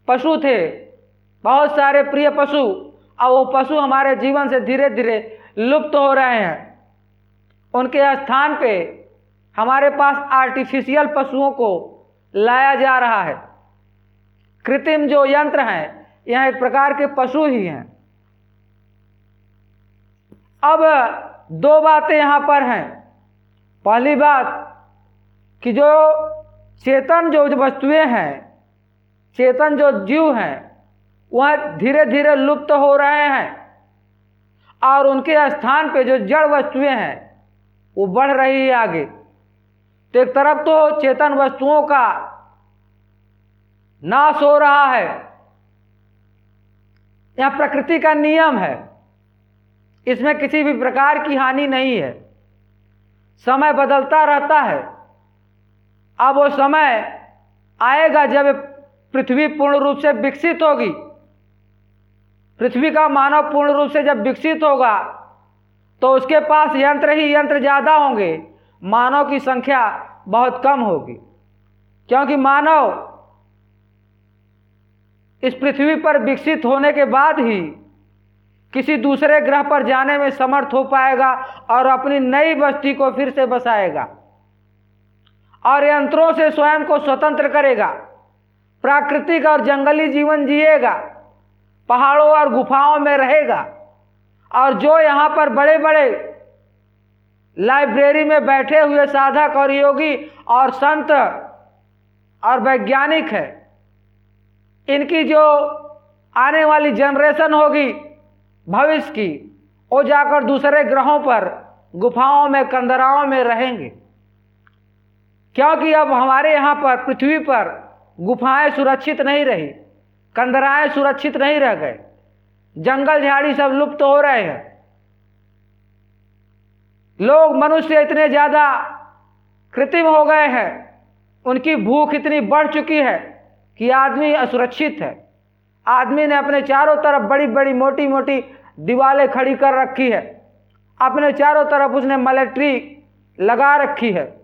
पशु थे, बहुत सारे प्रिय पशु। और वो पशु हमारे जीवन से धीरे धीरे लुप्त हो रहे हैं। उनके स्थान पे हमारे पास आर्टिफिशियल पशुओं को लाया जा रहा है। कृत्रिम जो यंत्र हैं, यह एक प्रकार के पशु ही हैं। अब दो बातें यहाँ पर हैं। पहली बात कि जो चेतन जो वस्तुएँ हैं, चेतन जो जीव हैं, वह धीरे धीरे लुप्त हो रहे हैं और उनके स्थान पे जो जड़ वस्तुएँ हैं, वो बढ़ रही है आगे। तो एक तरफ़ तो चेतन वस्तुओं का नाश हो रहा है। यह प्रकृति का नियम है। इसमें किसी भी प्रकार की हानि नहीं है। समय बदलता रहता है। अब वो समय आएगा जब पृथ्वी पूर्ण रूप से विकसित होगी। पृथ्वी का मानव पूर्ण रूप से जब विकसित होगा तो उसके पास यंत्र ही यंत्र ज़्यादा होंगे। मानव की संख्या बहुत कम होगी। क्योंकि मानव इस पृथ्वी पर विकसित होने के बाद ही किसी दूसरे ग्रह पर जाने में समर्थ हो पाएगा और अपनी नई बस्ती को फिर से बसाएगा और यंत्रों से स्वयं को स्वतंत्र करेगा, प्राकृतिक और जंगली जीवन जिएगा, पहाड़ों और गुफाओं में रहेगा और जो यहाँ पर बड़े बड़े लाइब्रेरी में बैठे हुए साधक और योगी और संत और वैज्ञानिक है, इनकी जो आने वाली जनरेशन होगी भविष्य की वो जाकर दूसरे ग्रहों पर, गुफाओं में कंदराओं में रहेंगे। क्योंकि अब हमारे यहाँ पर, पृथ्वी पर, गुफाएँ सुरक्षित नहीं रही कंदराएँ सुरक्षित नहीं रह गए। जंगल झाड़ी सब लुप्त हो रहे हैं। लोग मनुष्य इतने ज़्यादा कृत्रिम हो गए हैं, उनकी भूख इतनी बढ़ चुकी है कि आदमी असुरक्षित है। आदमी ने अपने चारों तरफ़ बड़ी बड़ी, मोटी मोटी दीवारें खड़ी कर रखी है। अपने चारों तरफ़ उसने मिलिट्री लगा रखी है।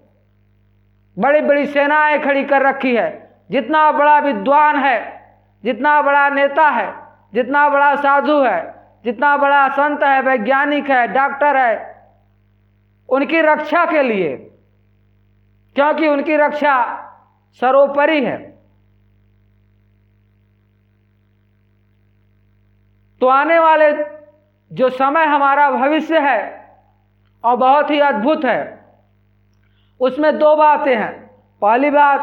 बड़ी बड़ी सेनाएँ खड़ी कर रखी है। जितना बड़ा विद्वान है, जितना बड़ा नेता है, जितना बड़ा साधु है, जितना बड़ा संत है, वैज्ञानिक है, डॉक्टर है, उनकी रक्षा के लिए, क्योंकि उनकी रक्षा सर्वोपरि है। तो आने वाले जो समय हमारा भविष्य है और बहुत ही अद्भुत है, उसमें दो बातें हैं। पहली बात,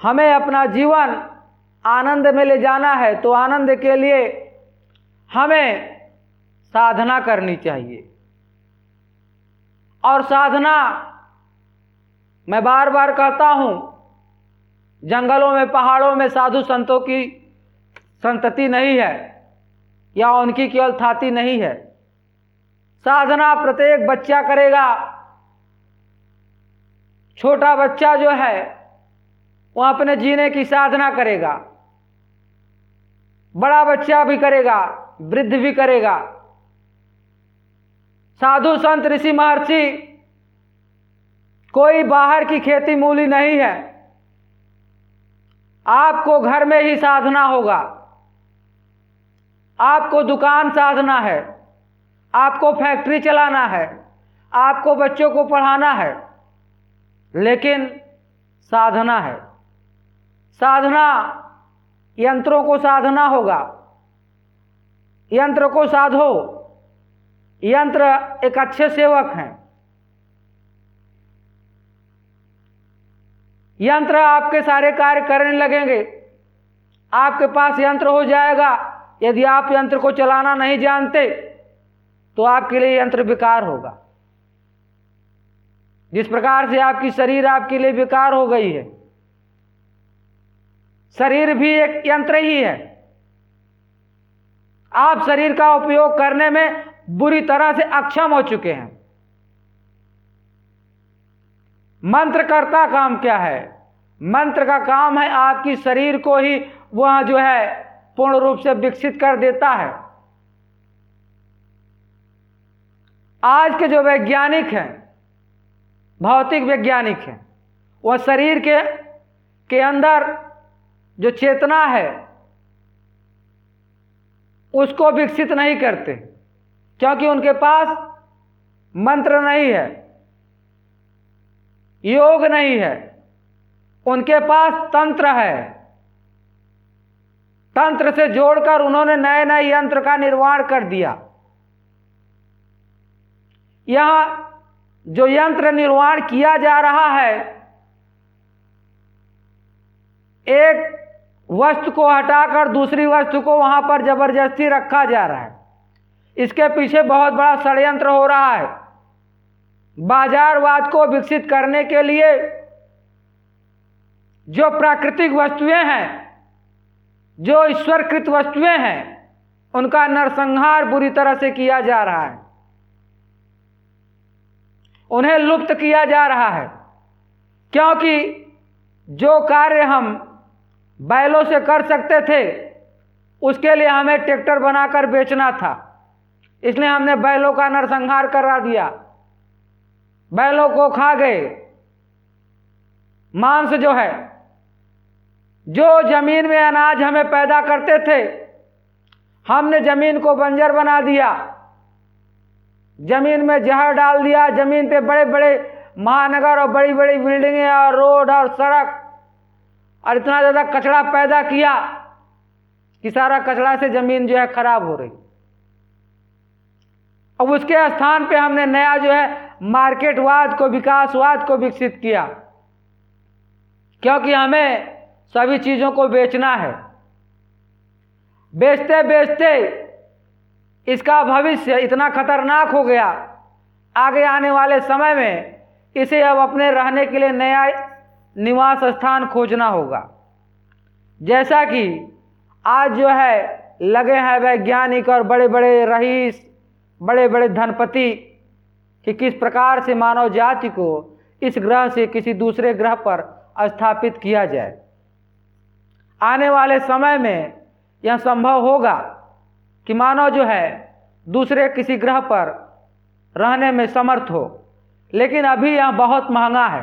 हमें अपना जीवन आनंद में ले जाना है तो आनंद के लिए हमें साधना करनी चाहिए। और साधना, मैं बार बार कहता हूँ, जंगलों में, पहाड़ों में साधु संतों की संतति नहीं है। या उनकी केवल थाती नहीं है। साधना प्रत्येक बच्चा करेगा। छोटा बच्चा जो है वह अपने जीने की साधना करेगा। बड़ा बच्चा भी करेगा, वृद्ध भी करेगा। साधु संत ऋषि महर्षि, कोई बाहर की खेती मूली नहीं है। आपको घर में ही साधना होगा। आपको दुकान साधना है, आपको फैक्ट्री चलाना है, आपको बच्चों को पढ़ाना है, लेकिन साधना है। साधना यंत्रों को साधना होगा। यंत्र को साधो। यंत्र एक अच्छे सेवक हैं। यंत्र आपके सारे कार्य करने लगेंगे। आपके पास यंत्र हो जाएगा। यदि आप यंत्र को चलाना नहीं जानते तो आपके लिए यंत्र बेकार होगा। जिस प्रकार से आपकी शरीर आपके लिए बेकार हो गई है, शरीर भी एक यंत्र ही है। आप शरीर का उपयोग करने में बुरी तरह से अक्षम हो चुके हैं। मंत्र करता काम क्या है? मंत्र का काम है आपकी शरीर को ही वह जो है पूर्ण रूप से विकसित कर देता है। आज के जो वैज्ञानिक हैं, भौतिक वैज्ञानिक हैं, वह शरीर के के अंदर जो चेतना है, उसको विकसित नहीं करते, क्योंकि उनके पास मंत्र नहीं है, योग नहीं है, उनके पास तंत्र है। तंत्र से जोड़कर उन्होंने नए नए यंत्र का निर्माण कर दिया। यहाँ जो यंत्र निर्माण किया जा रहा है, एक वस्तु को हटाकर दूसरी वस्तु को वहाँ पर ज़बरदस्ती रखा जा रहा है। इसके पीछे बहुत बड़ा षडयंत्र हो रहा है। बाजारवाद को विकसित करने के लिए जो प्राकृतिक वस्तुएँ हैं जो ईश्वरकृत वस्तुएँ हैं, उनका नरसंहार बुरी तरह से किया जा रहा है। उन्हें लुप्त किया जा रहा है, क्योंकि जो कार्य हम बैलों से कर सकते थे, उसके लिए हमें ट्रैक्टर बनाकर बेचना था। इसलिए हमने बैलों का नरसंहार करा दिया। बैलों को खा गए। मांस जो है जो ज़मीन में अनाज हमें पैदा करते थे, हमने ज़मीन को बंजर बना दिया। ज़मीन में जहर डाल दिया। ज़मीन पे बड़े बड़े महानगर और बड़ी बड़ी बिल्डिंगें और रोड और सड़क और इतना ज़्यादा कचरा पैदा किया कि सारा कचरा से ज़मीन जो है खराब हो रही। अब उसके स्थान पे हमने नया जो है मार्केटवाद को, विकासवाद को विकसित किया। क्योंकि हमें सभी चीज़ों को बेचना है। बेचते बेचते इसका भविष्य इतना खतरनाक हो गया। आगे आने वाले समय में इसे अब अपने रहने के लिए नया निवास स्थान खोजना होगा। जैसा कि आज जो है, लगे हैं वैज्ञानिक और बड़े बड़े रईस बड़े बड़े धनपति कि किस प्रकार से मानव जाति को इस ग्रह से किसी दूसरे ग्रह पर स्थापित किया जाए। आने वाले समय में यह संभव होगा कि मानव जो है, दूसरे किसी ग्रह पर रहने में समर्थ हो। लेकिन अभी यह बहुत महँगा है।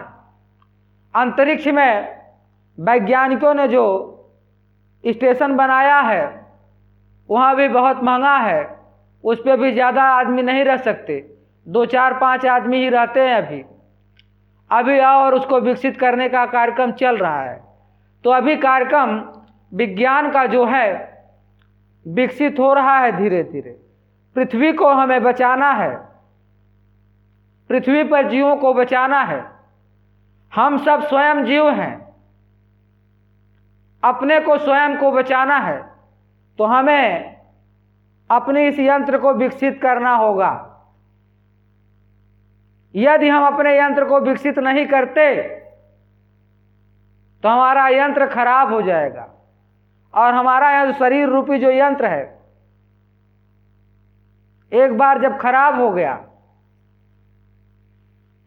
अंतरिक्ष में वैज्ञानिकों ने जो स्टेशन बनाया है, वहाँ भी बहुत महँगा है। उस पर भी ज़्यादा आदमी नहीं रह सकते। दो, चार, पाँच आदमी ही रहते हैं अभी। अभी और उसको विकसित करने का कार्यक्रम चल रहा है। तो अभी कार्यक्रम विज्ञान का जो है, विकसित हो रहा है धीरे धीरे पृथ्वी को हमें बचाना है। पृथ्वी पर जीवों को बचाना है। हम सब स्वयं जीव हैं। अपने को स्वयं को बचाना है। तो हमें अपने इस यंत्र को विकसित करना होगा। यदि हम अपने यंत्र को विकसित नहीं करते तो हमारा यंत्र खराब हो जाएगा। और हमारा यह शरीर रूपी जो यंत्र है, एक बार जब खराब हो गया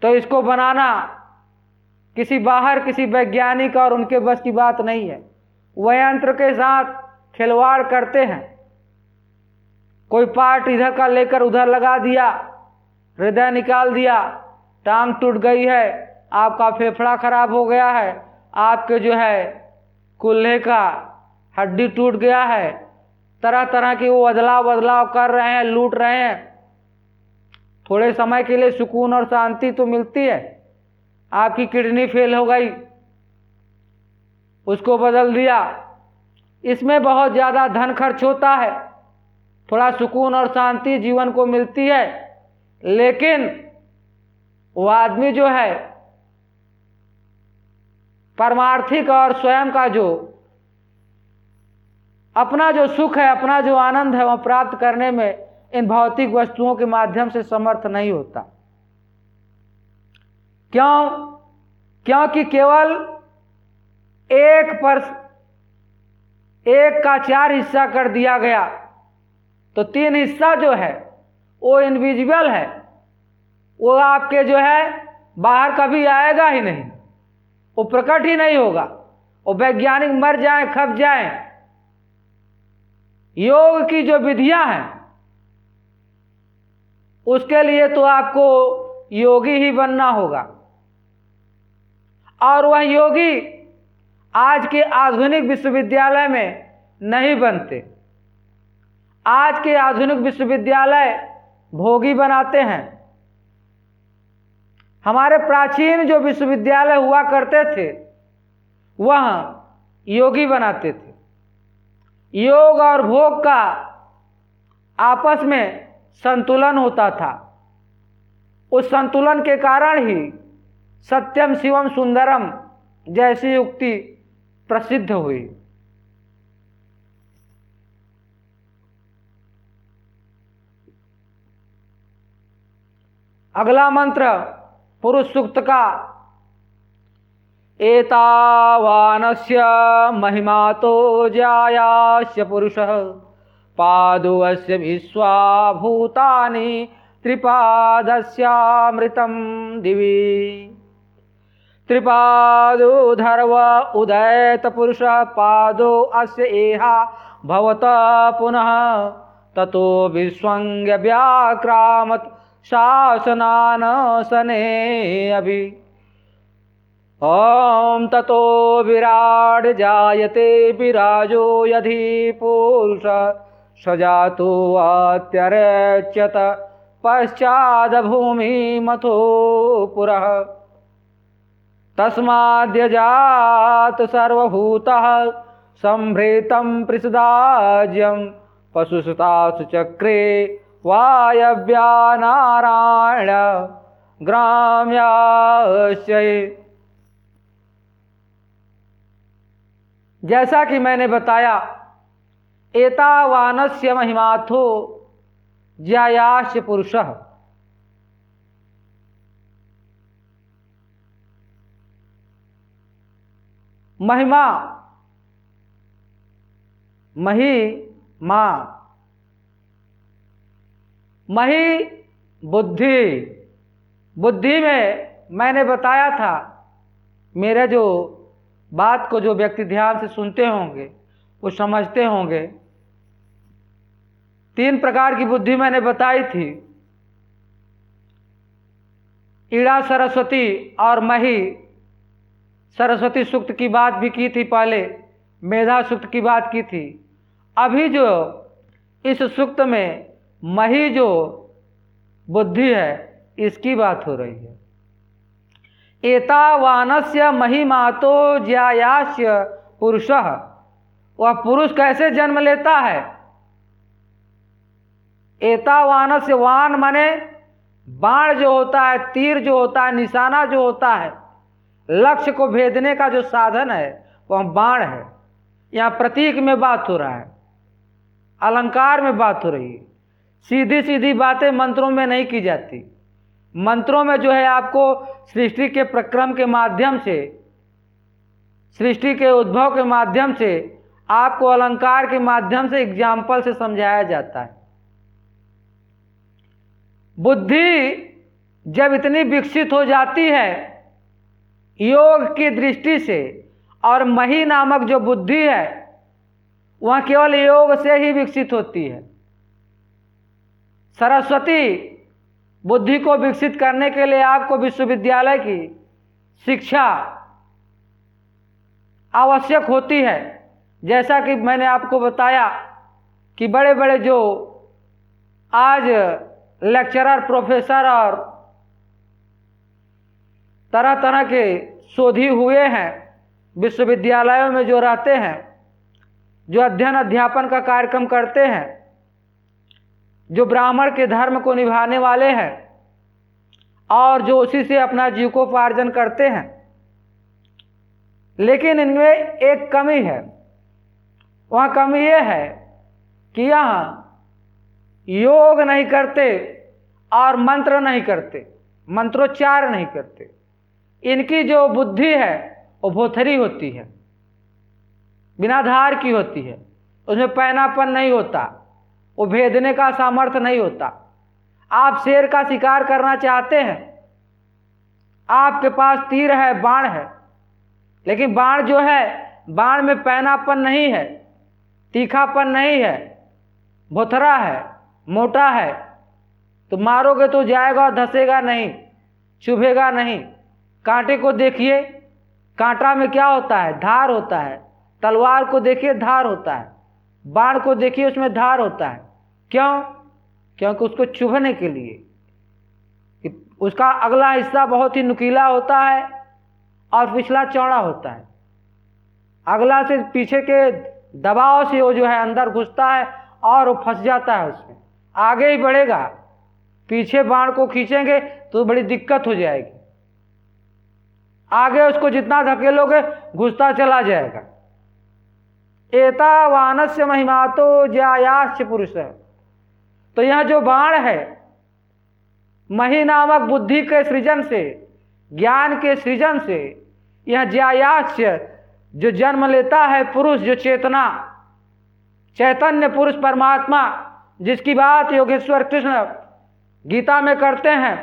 तो इसको बनाना किसी बाहर किसी वैज्ञानिक और उनके बस की बात नहीं है। वह यंत्र के साथ खिलवाड़ करते हैं। कोई पार्ट इधर का लेकर उधर लगा दिया, हृदय निकाल दिया, टांग टूट गई है, आपका फेफड़ा खराब हो गया है आपके जो है कुल्हे का हड्डी टूट गया है तरह तरह की वो बदलाव बदलाव कर रहे हैं, लूट रहे हैं। थोड़े समय के लिए सुकून और शांति तो मिलती है। आपकी किडनी फेल हो गई, उसको बदल दिया। इसमें बहुत ज़्यादा धन खर्च होता है, थोड़ा सुकून और शांति जीवन को मिलती है। लेकिन वो आदमी जो है परमार्थिक और स्वयं का जो अपना जो सुख है, अपना जो आनंद है वह प्राप्त करने में इन भौतिक वस्तुओं के माध्यम से समर्थ नहीं होता। क्यों? क्योंकि केवल एक पर एक का चार हिस्सा कर दिया गया तो तीन हिस्सा जो है, वो इनविजिबल है। वो आपके जो है, बाहर कभी आएगा ही नहीं। वो प्रकट ही नहीं होगा। वो वैज्ञानिक मर जाए, खप जाए। योग की जो विधियाँ हैं, उसके लिए तो आपको योगी ही बनना होगा। और वह योगी आज के आधुनिक विश्वविद्यालय में नहीं बनते। आज के आधुनिक विश्वविद्यालय भोगी बनाते हैं। हमारे प्राचीन जो विश्वविद्यालय हुआ करते थे, वह योगी बनाते थे। योग और भोग का आपस में संतुलन होता था। उस संतुलन के कारण ही सत्यम शिवम सुंदरम जैसी युक्ति प्रसिद्ध हुई। अगला मंत्र पुरुष सूक्त का एतावानस्य महिमा तो जायास्य पुरुषः। पादुवस्य विश्वा भूतानि त्रिपादस्यामृतं दिवि। त्रिपादोधर्व उदयतपुरुषः पादो अस्य एहा भवत पुनः। ततो विश्वङ्ग्यव्याक्रामत् शासनान सने अभि। ॐ ततो विराड जायते विराजो यधि पुरुष सजातो अत्यरच्यत पश्चादभूमिमथो पुरः। तस्माद्यजात सर्वभूतः सम्भृतं पृषदाज्यं पशुसुतासु चक्रे वायव्या नारायण ग्राम्याश्चय जैसा कि मैंने बताया एतावानस्य महिमाथो ज्यायाश पुरुष। महिमा मही माँ मही बुद्धि। बुद्धि में मैंने बताया था, मेरे जो बात को जो व्यक्ति ध्यान से सुनते होंगे, वो समझते होंगे। तीन प्रकार की बुद्धि मैंने बताई थी। ईड़ा सरस्वती और मही। सरस्वती सूक्त की बात भी की थी पहले, मेधा सूक्त की बात की थी। अभी जो इस सूक्त में मही जो बुद्धि है, इसकी बात हो रही है। एतावानस्य महिमातो ज्यायास्य पुरुष। वह पुरुष कैसे जन्म लेता है? एतावानस्य वान माने बाण जो होता है, तीर जो होता है, निशाना जो होता है, लक्ष्य को भेदने का जो साधन है, वह बाण है। यहाँ प्रतीक में बात हो रहा है, अलंकार में बात हो रही है। सीधी सीधी बातें मंत्रों में नहीं की जाती। मंत्रों में जो है आपको सृष्टि के प्रक्रम के माध्यम से, सृष्टि के उद्भव के माध्यम से, आपको अलंकार के माध्यम से एग्ज़ाम्पल से समझाया जाता है। बुद्धि जब इतनी विकसित हो जाती है, योग की दृष्टि से, और मही नामक जो बुद्धि है, वह केवल योग से ही विकसित होती है। सरस्वती, बुद्धि को विकसित करने के लिए आपको विश्वविद्यालय की शिक्षा आवश्यक होती है। जैसा कि मैंने आपको बताया कि बड़े बड़े जो आज लेक्चरर प्रोफेसर और तरह तरह के शोधी हुए हैं, विश्वविद्यालयों में जो रहते हैं, जो अध्ययन अध्यापन का कार्यक्रम करते हैं जो ब्राह्मण के धर्म को निभाने वाले हैं और जो उसी से अपना जीविकोपार्जन करते हैं। लेकिन इनमें एक कमी है। वह कमी ये है कि यहाँ योग नहीं करते और मंत्र नहीं करते, मंत्रोच्चार नहीं करते। इनकी जो बुद्धि है, वो भोथरी होती है बिना धार की होती है। उसमें पैनापन नहीं होता। वो भेदने का सामर्थ्य नहीं होता। आप शेर का शिकार करना चाहते हैं। आपके पास तीर है, बाण है। लेकिन बाण जो है, बाण में पैनापन नहीं है, तीखापन नहीं है, भोथरा है, मोटा है। तो मारोगे तो जाएगा, धसेगा नहीं, चुभेगा नहीं। कांटे को देखिए, कांटा में क्या होता है? धार होता है। तलवार को देखिए, धार होता है। बाण को देखिए उसमें धार होता है। क्यों? क्योंकि उसको चुभने के लिए। उसका अगला हिस्सा बहुत ही नुकीला होता है और पिछला चौड़ा होता है। अगला से पीछे के दबाव से वो जो है अंदर घुसता है और वो फंस जाता है उसमें। आगे ही बढ़ेगा। पीछे बाण को खींचेंगे तो बड़ी दिक्कत हो जाएगी। आगे उसको जितना धकेलोगे, घुसता चला जाएगा। एता वानस्य महिमा तो ज्यायाश्च पुरुष। तो यह जो बाण है, मही नामक बुद्धि के सृजन से, ज्ञान के सृजन से, यह ज्यायास्य जो जन्म लेता है पुरुष, जो चेतना, चैतन्य पुरुष परमात्मा, जिसकी बात योगेश्वर कृष्ण गीता में करते हैं,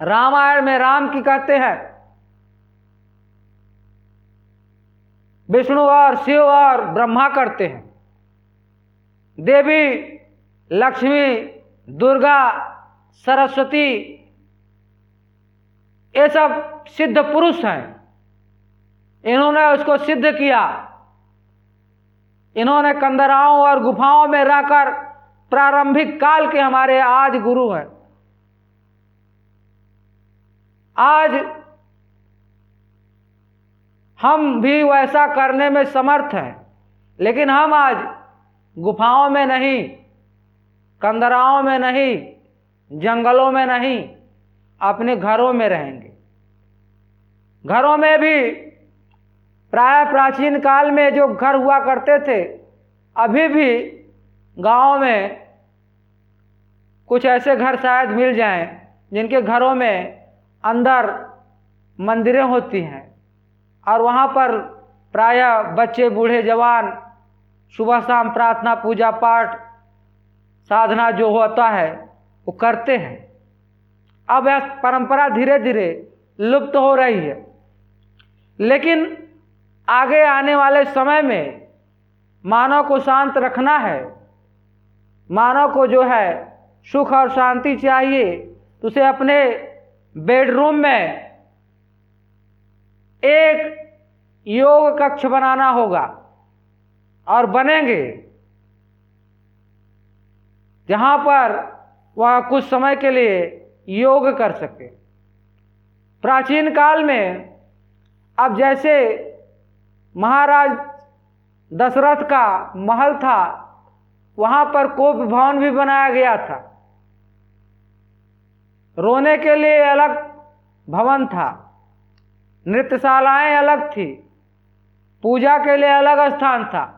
रामायण में राम की कहते हैं विष्णु और शिव और ब्रह्मा करते हैं। देवी, लक्ष्मी, दुर्गा, सरस्वती, ये सब सिद्ध पुरुष हैं। इन्होंने उसको सिद्ध किया। इन्होंने कंदराओं और गुफाओं में रहकर प्रारंभिक काल के हमारे आज गुरु हैं। आज हम भी वैसा करने में समर्थ हैं, लेकिन हम आज गुफाओं में नहीं, कंदराओं में नहीं, जंगलों में नहीं, अपने घरों में रहेंगे। घरों में भी प्राय प्राचीन काल में जो घर हुआ करते थे, अभी भी गाँव में कुछ ऐसे घर शायद मिल जाएँ, जिनके घरों में अंदर मंदिरें होती हैं। और वहाँ पर प्रायः बच्चे, बूढ़े जवान सुबह शाम प्रार्थना, पूजा पाठ, साधना जो होता है, वो करते हैं। अब यह परंपरा धीरे धीरे लुप्त हो रही है। लेकिन आगे आने वाले समय में मानव को शांत रखना है। मानव को जो है सुख और शांति चाहिए तो उसे अपने बेडरूम में एक योग कक्ष बनाना होगा और बनेंगे। जहाँ पर वह कुछ समय के लिए योग कर सके। प्राचीन काल में अब जैसे महाराज दशरथ का महल था, वहाँ पर कोप भवन भी बनाया गया था। रोने के लिए अलग भवन था। नृत्यशालाएँ अलग थी। पूजा के लिए अलग स्थान था।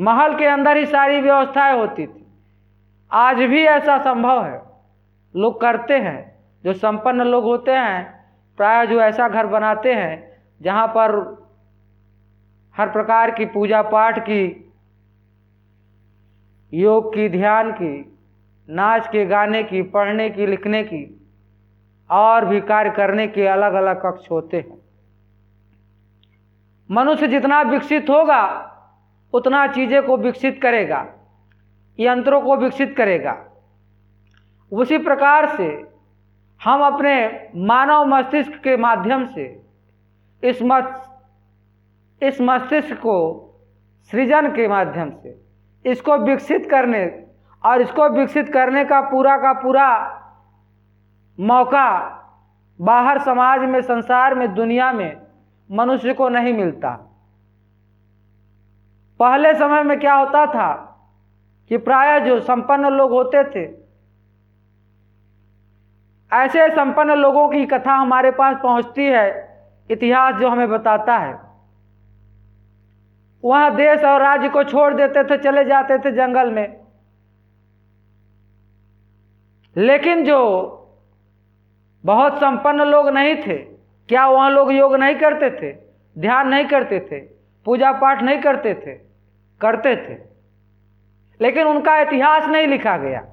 महल के अंदर ही सारी व्यवस्थाएँ होती थी। आज भी ऐसा संभव है। लोग करते हैं। जो संपन्न लोग होते हैं, प्राय जो ऐसा घर बनाते हैं, जहाँ पर हर प्रकार की पूजा पाठ की, योग की, ध्यान की, नाच के, गाने की, पढ़ने की, लिखने की और भी कार्य करने के अलग अलग कक्ष होते हैं। मनुष्य जितना विकसित होगा, उतना चीज़ें को विकसित करेगा, यंत्रों को विकसित करेगा। उसी प्रकार से हम अपने मानव मस्तिष्क के माध्यम से इस मस्त इस मस्तिष्क को सृजन के माध्यम से, इसको विकसित करने और इसको विकसित करने का पूरा का पूरा मौका बाहर समाज में, संसार में, दुनिया में मनुष्य को नहीं मिलता। पहले समय में क्या होता था कि प्राय जो संपन्न लोग होते थे, ऐसे संपन्न लोगों की कथा हमारे पास पहुँचती है, इतिहास जो हमें बताता है। वह देश और राज्य को छोड़ देते थे, चले जाते थे जंगल में। लेकिन जो बहुत संपन्न लोग नहीं थे। क्या वहाँ लोग योग नहीं करते थे? ध्यान नहीं करते थे। पूजा पाठ नहीं करते थे। करते थे। लेकिन उनका इतिहास नहीं लिखा गया।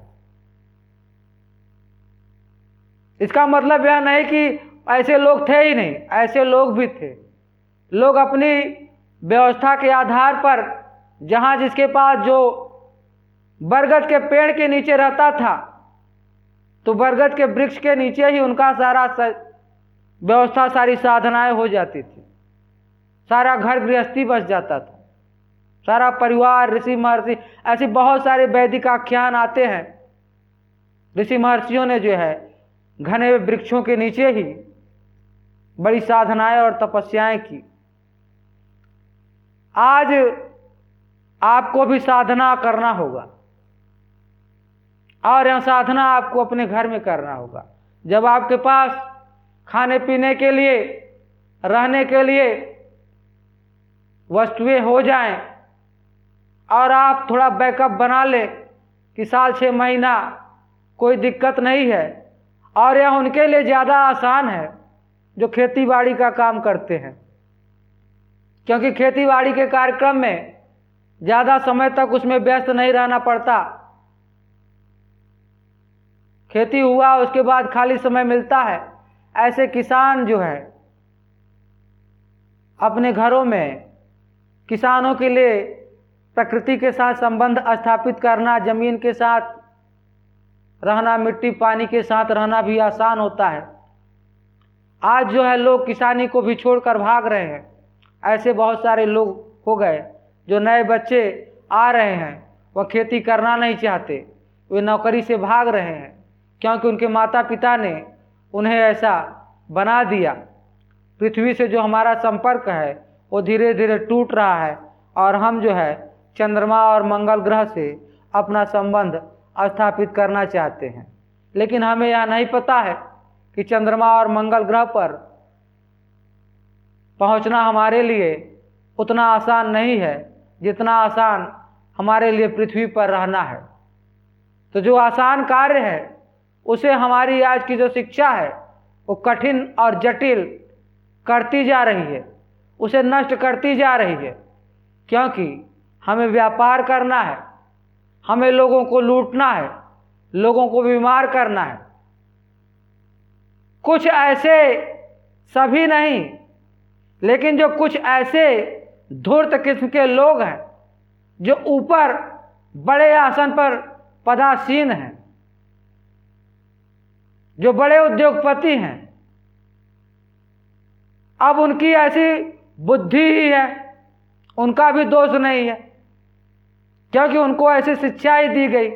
इसका मतलब यह नहीं कि ऐसे लोग थे ही नहीं, ऐसे लोग भी थे। लोग अपनी व्यवस्था के आधार पर जहाँ जिसके पास जो बरगद के पेड़ के नीचे रहता था तो बरगद के वृक्ष के नीचे ही उनका सारा व्यवस्था, सारी साधनाएँ हो जाती थी। सारा घर गृहस्थी बस जाता था। सारा परिवार, ऋषि महर्षि, ऐसे बहुत सारे वैदिक आख्यान आते हैं। ऋषि महर्षियों ने जो है, घने वृक्षों के नीचे ही बड़ी साधनाएँ और तपस्याएँ की। आज आपको भी साधना करना होगा। और यह साधना आपको अपने घर में करना होगा। जब आपके पास खाने पीने के लिए, रहने के लिए वस्तुएँ हो जाएँ और आप थोड़ा बैकअप बना लें कि साल छः महीना कोई दिक्कत नहीं है और यह उनके लिए ज़्यादा आसान है जो खेती बाड़ी का काम करते हैं। क्योंकि खेती बाड़ी के कार्यक्रम में ज़्यादा समय तक उसमें व्यस्त नहीं रहना पड़ता। खेती हुआ, उसके बाद खाली समय मिलता है। ऐसे किसान जो है, अपने घरों में किसानों के लिए प्रकृति के साथ संबंध स्थापित करना, ज़मीन के साथ रहना, मिट्टी, पानी के साथ रहना भी आसान होता है। आज जो है, लोग किसानी को भी छोड़कर भाग रहे हैं। ऐसे बहुत सारे लोग हो गए, जो नए बच्चे आ रहे हैं, वह खेती करना नहीं चाहते। वे नौकरी से भाग रहे हैं। क्योंकि उनके माता पिता ने उन्हें ऐसा बना दिया। पृथ्वी से जो हमारा संपर्क है, वो धीरे धीरे टूट रहा है और हम जो है, चंद्रमा और मंगल ग्रह से अपना संबंध स्थापित करना चाहते हैं। लेकिन हमें यह नहीं पता है कि चंद्रमा और मंगल ग्रह पर पहुँचना हमारे लिए उतना आसान नहीं है, जितना आसान हमारे लिए पृथ्वी पर रहना है। तो जो आसान कार्य है उसे हमारी आज की जो शिक्षा है, वो कठिन और जटिल करती जा रही है। उसे नष्ट करती जा रही है, क्योंकि हमें व्यापार करना है, हमें लोगों को लूटना है, लोगों को बीमार करना है। कुछ ऐसे सभी नहीं, लेकिन जो कुछ ऐसे धूर्त किस्म के लोग हैं, जो ऊपर बड़े आसन पर पदासीन हैं जो बड़े उद्योगपति हैं, अब उनकी ऐसी बुद्धि ही है, उनका भी दोष नहीं है, क्योंकि उनको ऐसी शिक्षा ही दी गई,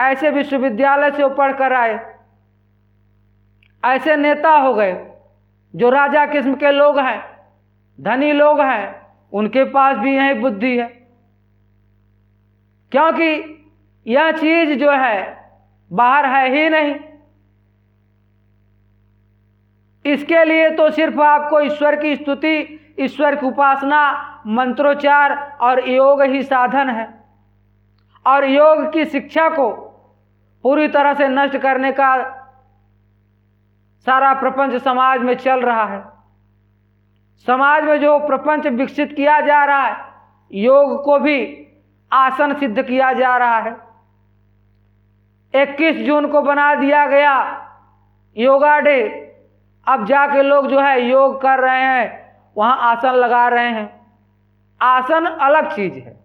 ऐसे विश्वविद्यालय से पढ़ कर आए, ऐसे नेता हो गए, जो राजा किस्म के लोग हैं, धनी लोग हैं, उनके पास भी यही बुद्धि है। क्योंकि यह चीज़ जो है, बाहर है ही नहीं। इसके लिए तो सिर्फ़ आपको ईश्वर की स्तुति, ईश्वर की उपासना, मंत्रोच्चार और योग ही साधन है। और योग की शिक्षा को पूरी तरह से नष्ट करने का सारा प्रपंच समाज में चल रहा है। समाज में जो प्रपंच विकसित किया जा रहा है, योग को भी आसन सिद्ध किया जा रहा है। 21 जून को बना दिया गया योगा डे। अब जाके लोग जो है योग कर रहे हैं, वहाँ आसन लगा रहे हैं। आसन अलग चीज़ है,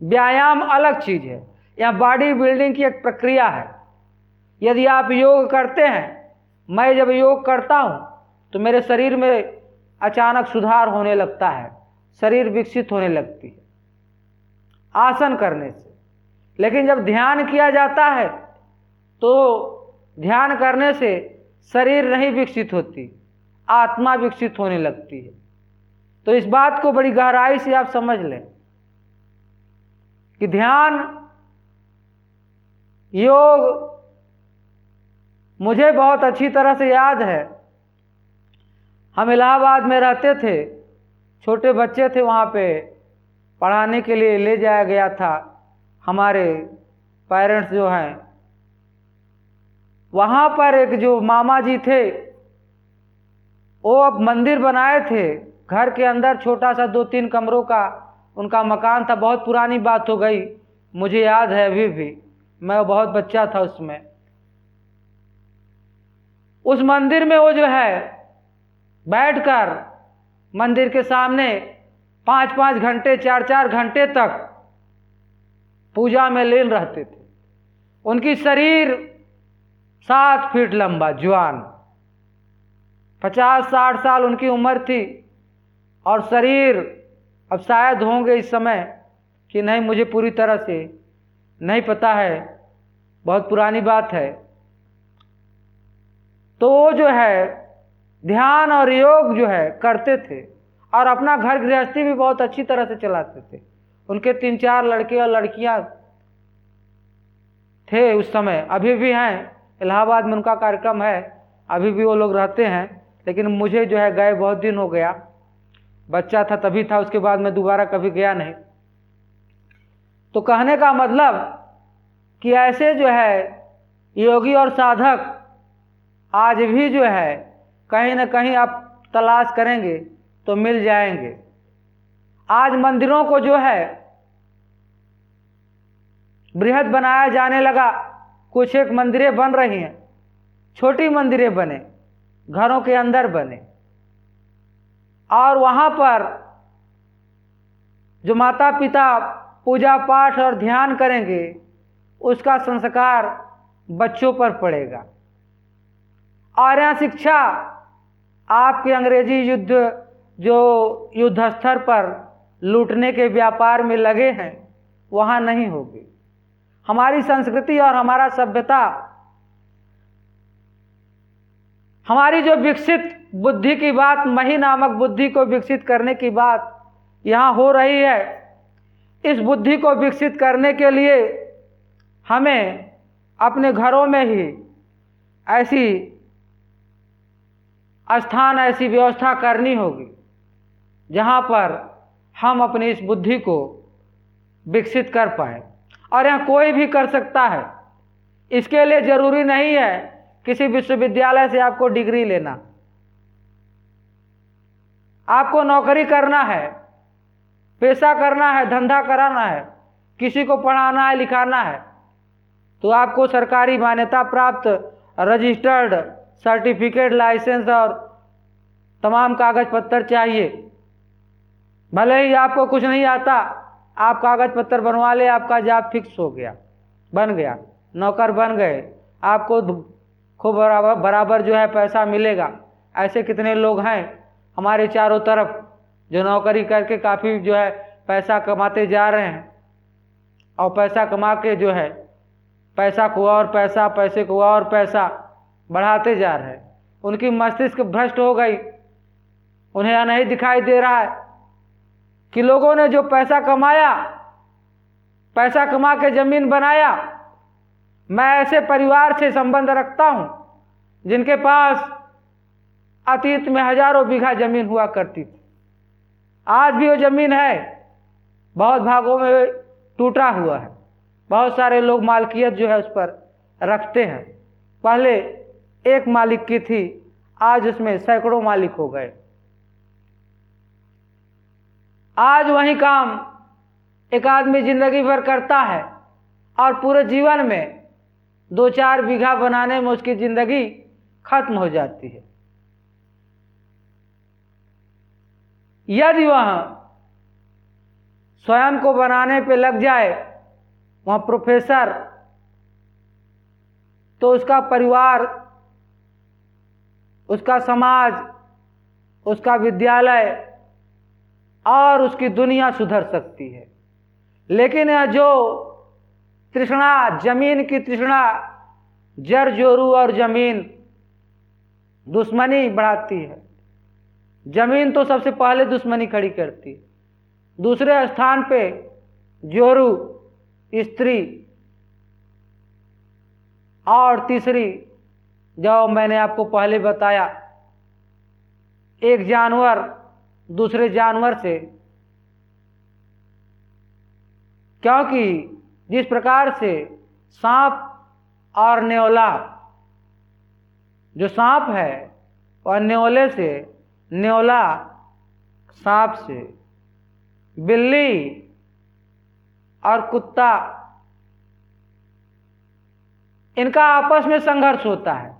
व्यायाम अलग चीज़ है। या बॉडी बिल्डिंग की एक प्रक्रिया है। यदि आप योग करते हैं, मैं जब योग करता हूँ तो मेरे शरीर में अचानक सुधार होने लगता है, शरीर विकसित होने लगती है, आसन करने से। लेकिन जब ध्यान किया जाता है तो ध्यान करने से शरीर नहीं विकसित होती, आत्मा विकसित होने लगती है। तो इस बात को बड़ी गहराई से आप समझ लें कि ध्यान, योग मुझे बहुत अच्छी तरह से याद है। हम इलाहाबाद में रहते थे, छोटे बच्चे थे, वहाँ पे पढ़ाने के लिए ले जाया गया था। हमारे पेरेंट्स जो हैं वहाँ पर एक जो मामा जी थे, वो अब मंदिर बनाए थे। घर के अंदर छोटा सा दो तीन कमरों का उनका मकान था, बहुत पुरानी बात हो गई। मुझे याद है अभी भी, मैं बहुत बच्चा था उसमें। उस मंदिर में वो जो है, बैठकर मंदिर के सामने पाँच पाँच घंटे चार चार घंटे तक पूजा में लीन रहते थे। उनकी शरीर सात फीट लंबा, जवान। पचास, साठ साल उनकी उम्र थी और शरीर अब शायद होंगे इस समय कि नहीं, मुझे पूरी तरह से नहीं पता है। बहुत पुरानी बात है। तो वो जो है, ध्यान और योग जो है, करते थे और अपना घर गृहस्थी भी बहुत अच्छी तरह से चलाते थे। उनके तीन चार लड़के और लड़कियाँ थे उस समय, अभी भी हैं। इलाहाबाद में उनका कार्यक्रम है, अभी भी वो लोग रहते हैं, लेकिन मुझे जो है गए बहुत दिन हो गया। बच्चा था, तभी था, उसके बाद मैं दोबारा कभी गया नहीं। तो कहने का मतलब कि ऐसे जो है, योगी और साधक आज भी जो है, कहीं ना कहीं आप तलाश करेंगे तो मिल जाएँगे। आज मंदिरों को जो है, बृहद बनाया जाने लगा। कुछ एक मंदिरें बन रही हैं, छोटी मंदिरें बने, घरों के अंदर बने। और वहाँ पर जो माता पिता पूजा पाठ और ध्यान करेंगे, उसका संस्कार बच्चों पर पड़ेगा। और यहाँ शिक्षा, आपके अंग्रेज़ी युद्ध, जो युद्ध स्तर पर लूटने के व्यापार में लगे हैं, वहाँ नहीं होगी। हमारी संस्कृति और हमारा सभ्यता, हमारी जो विकसित बुद्धि की बात, मही नामक बुद्धि को विकसित करने की बात यहाँ हो रही है, इस बुद्धि को विकसित करने के लिए हमें अपने घरों में ही ऐसी स्थान, ऐसी व्यवस्था करनी होगी, जहाँ पर हम अपनी इस बुद्धि को विकसित कर पाए। और यहाँ कोई भी कर सकता है। इसके लिए ज़रूरी नहीं है किसी विश्वविद्यालय से आपको डिग्री लेना। आपको नौकरी करना है पैसा करना है, धंधा कराना है, किसी को पढ़ाना है, लिखाना है तो आपको सरकारी मान्यता प्राप्त, रजिस्टर्ड, सर्टिफिकेट, लाइसेंस और तमाम कागज़ पत्तर चाहिए। भले ही आपको कुछ नहीं आता आप कागज़ पत्र बनवा ले, आपका जॉब फिक्स हो गया, बन गया, नौकर बन गए, आपको खूब बराबर बराबर जो है पैसा मिलेगा। ऐसे कितने लोग हैं हमारे चारों तरफ़ जो नौकरी करके काफ़ी जो है पैसा कमाते जा रहे हैं और पैसा कमा के जो है पैसा को और पैसा, पैसे को और पैसा बढ़ाते जा रहे हैं। उनकी मस्तिष्क भ्रष्ट हो गई, उन्हें यह नहीं दिखाई दे रहा है। कि लोगों ने जो पैसा कमाया, पैसा कमा के ज़मीन बनाया, मैं ऐसे परिवार से संबंध रखता हूँ, जिनके पास अतीत में हज़ारों बीघा ज़मीन हुआ करती थी। आज भी वो ज़मीन है, बहुत भागों में टूटा हुआ है। बहुत सारे लोग मालकियत जो है उस पर रखते हैं। पहले एक मालिक की थी, आज उसमें सैकड़ों मालिक हो गए। आज वही काम एक आदमी ज़िंदगी भर करता है और पूरे जीवन में दो चार बीघा बनाने में उसकी ज़िंदगी खत्म हो जाती है। यदि वह स्वयं को बनाने पे लग जाए, वहाँ प्रोफेसर तो उसका परिवार, उसका समाज, उसका विद्यालय और उसकी दुनिया सुधर सकती है। लेकिन यह जो तृष्णा, ज़मीन की तृष्णा, जर, जोरू और ज़मीन दुश्मनी बढ़ाती है। ज़मीन तो सबसे पहले दुश्मनी खड़ी करती है। दूसरे स्थान पे जोरू, स्त्री और तीसरी, जो मैंने आपको पहले बताया, एक जानवर दूसरे जानवर से। क्योंकि जिस प्रकार से सांप और न्योला जो सांप है, और न्योले से न्योला सांप से, बिल्ली और कुत्ता, इनका आपस में संघर्ष होता है।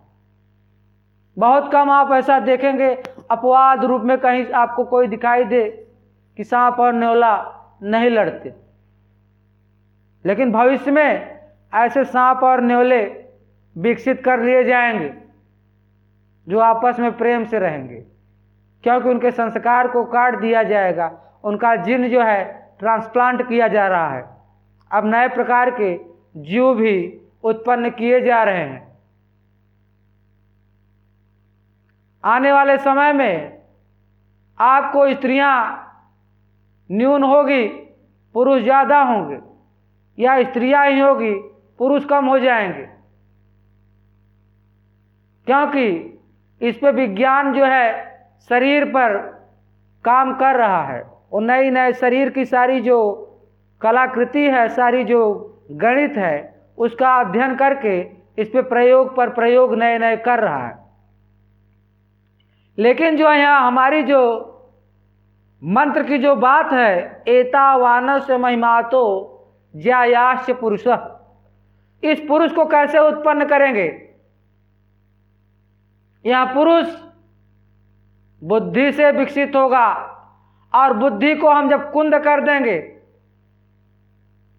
बहुत कम आप ऐसा देखेंगे अपवाद रूप में कहीं आपको कोई दिखाई दे कि सांप और न्योला नहीं लड़ते। लेकिन भविष्य में ऐसे सांप और न्योले विकसित कर लिए जाएँगे, जो आपस में प्रेम से रहेंगे। क्योंकि उनके संस्कार को काट दिया जाएगा, उनका जिन जो है, ट्रांसप्लांट किया जा रहा है। अब नए प्रकार के जीव भी उत्पन्न किए जा रहे हैं। आने वाले समय में आपको स्त्रियाँ न्यून होगी, पुरुष ज़्यादा होंगे, या स्त्रियाँ ही होगी, पुरुष कम हो जाएँगे। क्योंकि इस पर विज्ञान जो है शरीर पर काम कर रहा है। और नई नए शरीर की सारी जो कलाकृति है, सारी जो गणित है, उसका अध्ययन करके इस पर प्रयोग पर प्रयोग नए नए कर रहा है। लेकिन जो यहाँ हमारी जो मंत्र की जो बात है, एता वानस महिमातो ज्यायाश पुरुष। इस पुरुष को कैसे उत्पन्न करेंगे? यह पुरुष बुद्धि से विकसित होगा और बुद्धि को हम जब कुंद कर देंगे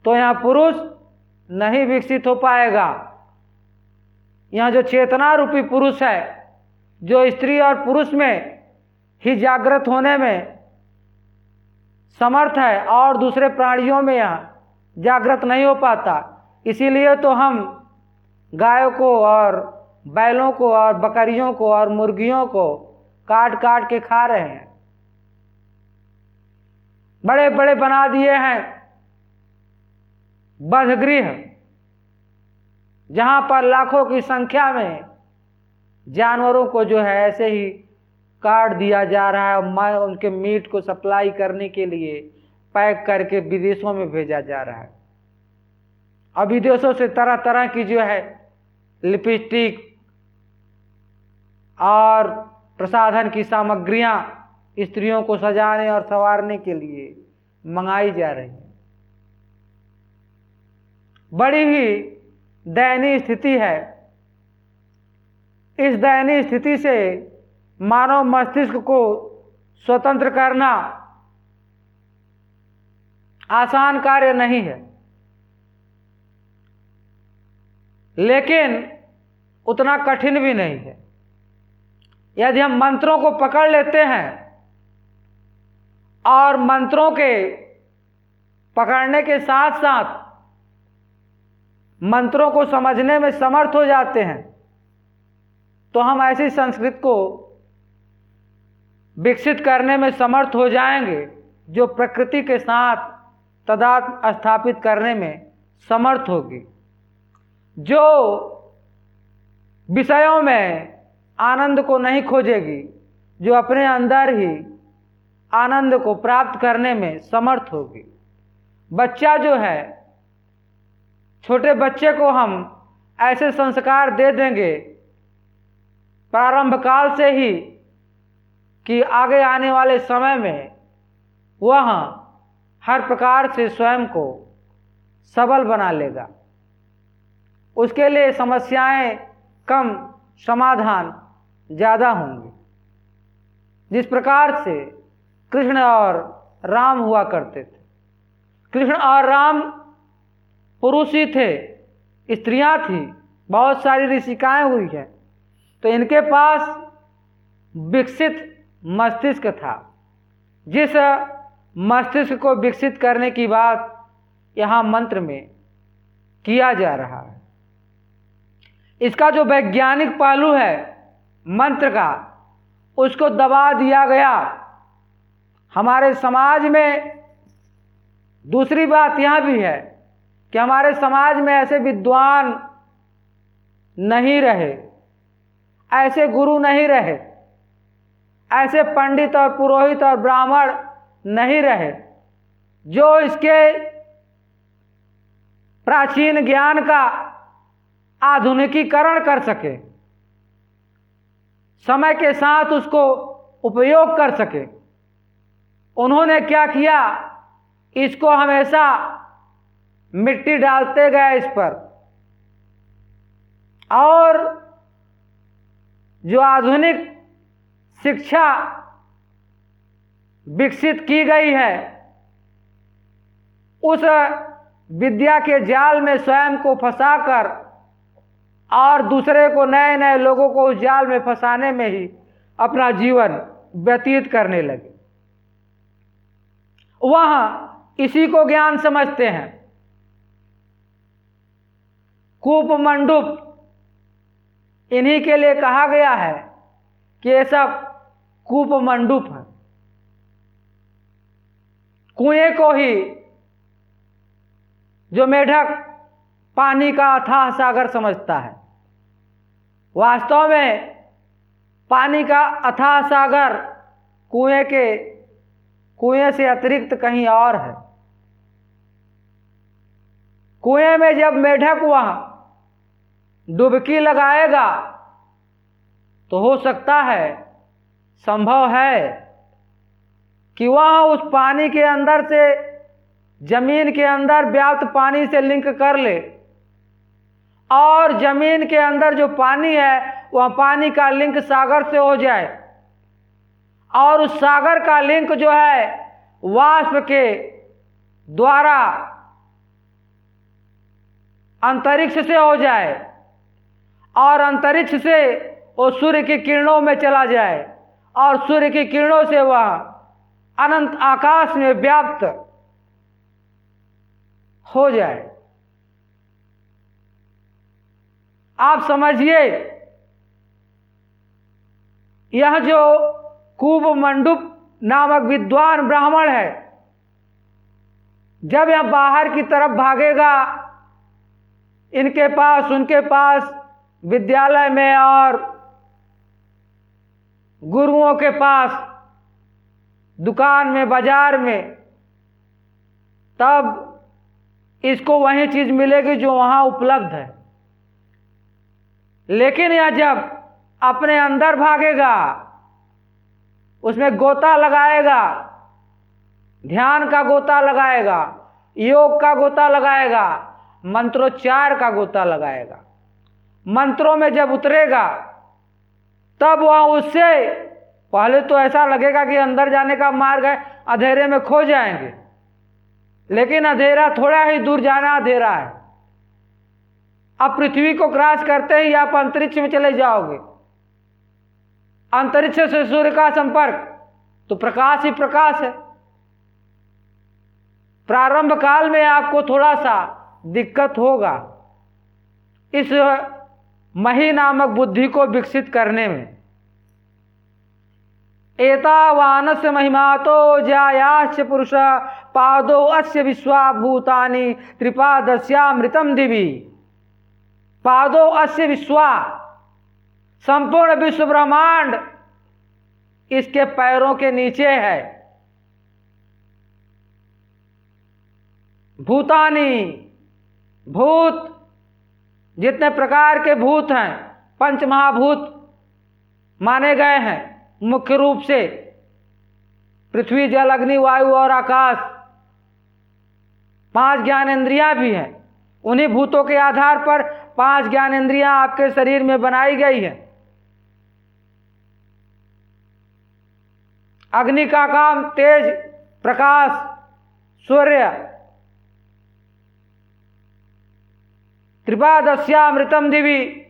तो यहाँ पुरुष नहीं विकसित हो पाएगा। यहाँ जो चेतना रूपी पुरुष है जो स्त्री और पुरुष में ही जागृत होने में समर्थ है और दूसरे प्राणियों में यह जागृत नहीं हो पाता। इसीलिए तो हम गायों को और बैलों को और बकरियों को और मुर्गियों को काट काट के खा रहे हैं। बड़े बड़े बना दिए हैं बधगृह जहाँ पर लाखों की संख्या में जानवरों को जो है ऐसे ही काट दिया जा रहा है और उनके मीट को सप्लाई करने के लिए पैक करके विदेशों में भेजा जा रहा है। और विदेशों से तरह तरह की जो है लिपस्टिक और प्रसाधन की सामग्रियाँ स्त्रियों को सजाने और संवारने के लिए मंगाई जा रही है। बड़ी ही दयनीय स्थिति है इस दयनीय स्थिति से मानव मस्तिष्क को स्वतंत्र करना आसान कार्य नहीं है। लेकिन उतना कठिन भी नहीं है। यदि हम मंत्रों को पकड़ लेते हैं और मंत्रों के पकड़ने के साथ साथ मंत्रों को समझने में समर्थ हो जाते हैं तो हम ऐसी संस्कृत को विकसित करने में समर्थ हो जाएँगे, जो प्रकृति के साथ तदात स्थापित करने में समर्थ होगी। जो विषयों में आनंद को नहीं खोजेगी, जो अपने अंदर ही आनंद को प्राप्त करने में समर्थ होगी। बच्चा जो है, छोटे बच्चे को हम ऐसे संस्कार दे देंगे प्रारंभ काल से ही कि आगे आने वाले समय में वह हर प्रकार से स्वयं को सबल बना लेगा। उसके लिए समस्याएँ कम, समाधान ज़्यादा होंगे। जिस प्रकार से कृष्ण और राम हुआ करते थे। कृष्ण और राम पुरुष ही थे, स्त्रियाँ थी, बहुत सारी ऋषिकाएँ हुई हैं। तो इनके पास विकसित मस्तिष्क था। जिस मस्तिष्क को विकसित करने की बात यहाँ मंत्र में किया जा रहा है। इसका जो वैज्ञानिक पहलू है मंत्र का, उसको दबा दिया गया। हमारे समाज में दूसरी बात यह भी है कि हमारे समाज में ऐसे विद्वान नहीं रहे। ऐसे गुरु नहीं रहे। ऐसे पंडित और पुरोहित और ब्राह्मण नहीं रहे, जो इसके प्राचीन ज्ञान का आधुनिकीकरण कर सके, समय के साथ उसको उपयोग कर सके। उन्होंने क्या किया? इसको हमेशा मिट्टी डालते गए इस पर। और जो आधुनिक शिक्षा विकसित की गई है, उस विद्या के जाल में स्वयं को फंसाकर और दूसरे को नए नए लोगों को उस जाल में फंसाने में ही अपना जीवन व्यतीत करने लगे। वह इसी को ज्ञान समझते हैं। कूप मंडूप इन्हीं के लिए कहा गया है कि ये सब कूप मंडूप है। कुएँ को ही जो मेढक पानी का अथाह सागर समझता है, वास्तव में पानी का अथाह सागर कुएँ के, कुएँ से अतिरिक्त कहीं और है। कुएँ में जब मेढक वहाँ डुबकी लगाएगा तो हो सकता है, संभव है कि वह उस पानी के अंदर से, ज़मीन के अंदर व्याप्त पानी से लिंक कर ले। और ज़मीन के अंदर जो पानी है, वह पानी का लिंक सागर से हो जाए। और उस सागर का लिंक जो है, वाष्प के द्वारा अंतरिक्ष से हो जाए। और अंतरिक्ष से वो सूर्य की किरणों में चला जाए और सूर्य की किरणों से वह अनंत आकाश में व्याप्त हो जाए। आप समझिए, यह जो कूप मंडुप नामक विद्वान ब्राह्मण है, जब यह बाहर की तरफ़ भागेगा, इनके पास, उनके पास विद्यालय में और गुरुओं के पास, दुकान में, बाज़ार में, तब इसको वही चीज़ मिलेगी जो वहाँ उपलब्ध है। लेकिन यह जब अपने अंदर भागेगा, उसमें गोता लगाएगा, ध्यान का गोता लगाएगा, योग का गोता लगाएगा, मंत्रोच्चार का गोता लगाएगा। मंत्रों में जब उतरेगा, तब वह उससे, पहले तो ऐसा लगेगा कि अंदर जाने का मार्ग है, अंधेरे में खो जाएँगे। लेकिन अंधेरा थोड़ा ही दूर जाना अंधेरा है। आप पृथ्वी को क्रॉस करते ही आप अंतरिक्ष में चले जाओगे। अंतरिक्ष से सूर्य का संपर्क तो प्रकाश ही प्रकाश है। प्रारंभ काल में आपको थोड़ा सा दिक्कत होगा। इस मही नामक बुद्धि को विकसित करने में। एतावानस महिमा तो जायाच पुरुष पादो अस्य विश्वाभूतानि त्रिपादस्यामृतम दिवी। पादो अस्य विश्वा, संपूर्ण विश्व ब्रह्मांड इसके पैरों के नीचे है। भूतानी, भूत जितने प्रकार के भूत हैं पंच महाभूत माने गए हैं, मुख्य रूप से पृथ्वी, जल, अग्नि, वायु और आकाश, पाँच ज्ञान इंद्रियाँ भी हैं। उन्हीं भूतों के आधार पर पाँच ज्ञान इंद्रियाँ आपके शरीर में बनाई गई हैं। अग्नि का काम तेज, प्रकाश, सूर्य त्रिपादस्यामृतम दिवी।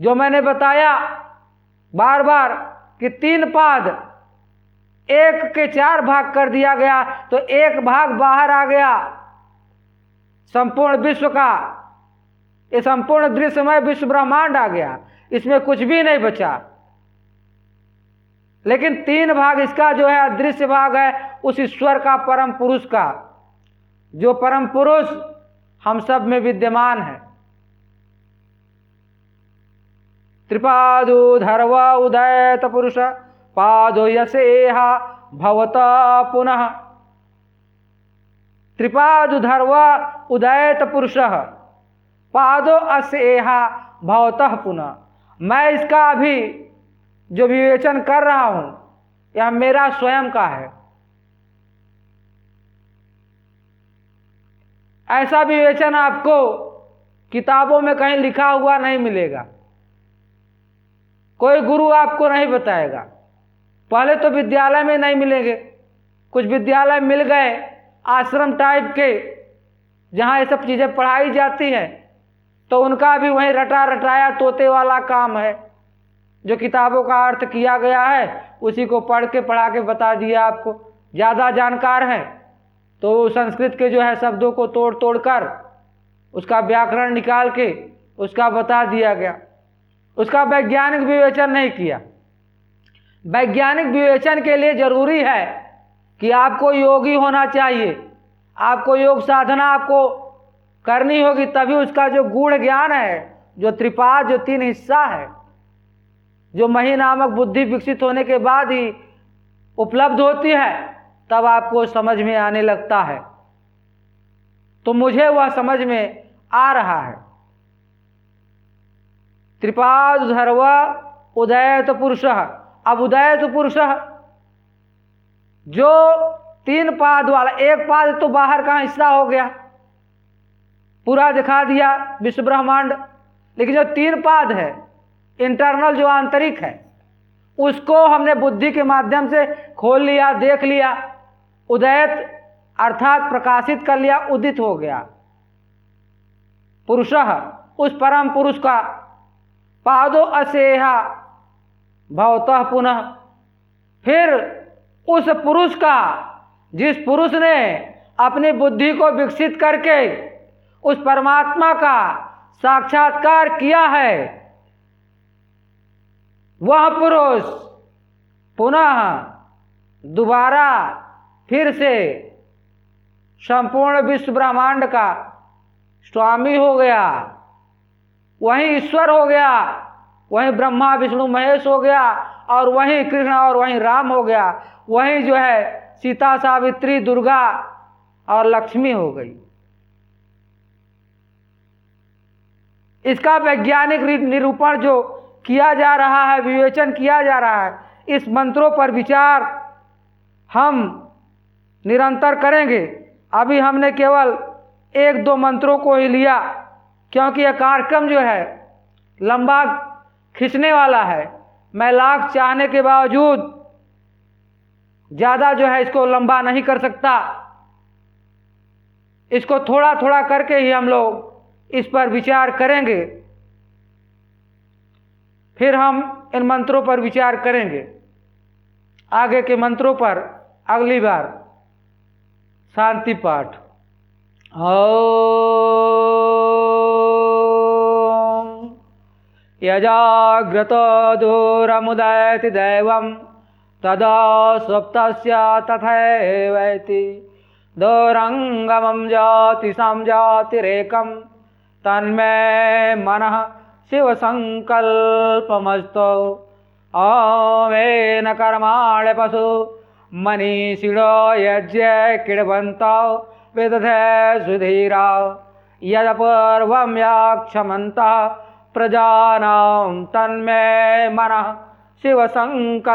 जो मैंने बताया बार बार कि तीन पाद एक के चार भाग कर दिया गया तो एक भाग बाहर आ गया। संपूर्ण विश्व का, ये संपूर्ण दृश्यमय विश्व ब्रह्मांड आ गया। इसमें कुछ भी नहीं बचा। लेकिन तीन भाग इसका जो है, अदृश्य भाग है, उस ईश्वर का, परम पुरुष का। जो परम पुरुष हम सब में विद्यमान है। त्रिपादु धर्व उदयत पुरुष पादो यसेहा भवत पुनः। त्रिपादु धर्व उदयत पुरुष पादो असेहा भवत पुनः। मैं इसका अभी जो विवेचन कर रहा हूँ, यह मेरा स्वयं का है। ऐसा विवेचन आपको किताबों में कहीं लिखा हुआ नहीं मिलेगा। कोई गुरु आपको नहीं बताएगा। पहले तो विद्यालय में नहीं मिलेंगे। कुछ विद्यालय मिल गए, आश्रम टाइप के, जहाँ ये सब चीज़ें पढ़ाई जाती हैं तो उनका भी वहीं रटा रटाया तोते वाला काम है। जो किताबों का अर्थ किया गया है, उसी को पढ़ के, पढ़ा के बता दिया आपको। ज़्यादा जानकार हैं तो संस्कृत के जो है शब्दों को तोड़ तोड़ कर उसका व्याकरण निकाल के, उसका बता दिया गया। उसका वैज्ञानिक विवेचन नहीं किया। वैज्ञानिक विवेचन के लिए ज़रूरी है कि आपको योगी होना चाहिए। आपको योग साधना आपको करनी होगी, तभी उसका जो गूढ़ ज्ञान है, जो त्रिपाद, जो तीन हिस्सा है, जो मही नामक बुद्धि विकसित होने के बाद ही उपलब्ध होती है, तब आपको समझ में आने लगता है। तो मुझे वह समझ में आ रहा है। त्रिपाद धर्व उदयत पुरुष अब उदयत पुरुष जो तीन पाद वाला, एक पाद तो बाहर का हिस्सा हो गया? पूरा दिखा दिया विश्व ब्रह्मांड। लेकिन जो तीन पाद है इंटरनल जो आंतरिक है, उसको हमने बुद्धि के माध्यम से खोल लिया, देख लिया, उदयत अर्थात प्रकाशित कर लिया, उदित हो गया। पुरुष, उस परम पुरुष का पादो असेहा। भवतः पुनः फिर उस पुरुष का, जिस पुरुष ने अपनी बुद्धि को विकसित करके उस परमात्मा का साक्षात्कार किया है, वह पुरुष पुनः दोबारा फिर से संपूर्ण विश्व ब्रह्मांड का स्वामी हो गया। वहीं ईश्वर हो गया, वहीं ब्रह्मा, विष्णु, महेश हो गया और वहीं कृष्ण और वहीं राम हो गया। वहीं जो है सीता, सावित्री, दुर्गा और लक्ष्मी हो गई। इसका वैज्ञानिक निरूपण जो किया जा रहा है, विवेचन किया जा रहा है, इस मंत्रों पर विचार हम निरंतर करेंगे। अभी हमने केवल एक दो मंत्रों को ही लिया। क्योंकि यह कार्यक्रम जो है, लंबा खींचने वाला है। मैं लाख चाहने के बावजूद ज़्यादा जो है इसको लंबा नहीं कर सकता। इसको थोड़ा थोड़ा करके ही हम लोग इस पर विचार करेंगे। फिर हम इन मंत्रों पर विचार करेंगे। आगे के मंत्रों पर अगली बार शांति पाठ। ओ यजाग्रत दूरमुदयति दैवं तदा स्वप्तस्य तथैवैति। दूरङ्गमं जातिसां जातिरेकं तन्मे मनः शिवसङ्कल्पमस्तौ। ओमेन कर्माण पशु मनीषिणो यज्ञ किडवन्तौ विदधे सुधीरा। यदपूर्वं याक्षमन्तः प्रजानां तन्मे मनः शिवसङ्कल्पमस्तु।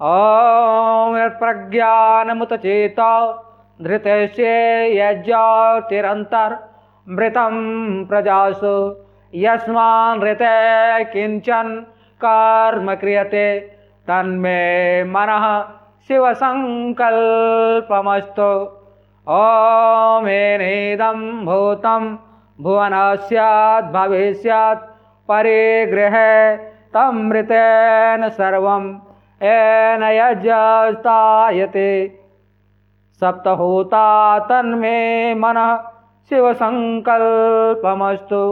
ॐ यत्प्रज्ञानमुतचेता धृतस्य यज्ञतिरन्तर् मृतं प्रजासु। यस्मान् ऋते किञ्चन कर्म क्रियते तन्मे मनः शिवसङ्कल्पमस्तु। ॐमेनेदं भूतं भुवनस्यात्, भविष्यात् परिगृहे तं मृतेन सर्वं येन यज्ञस्तायते सप्तहोता तन्मे मनः शिवसङ्कल्पमस्तु।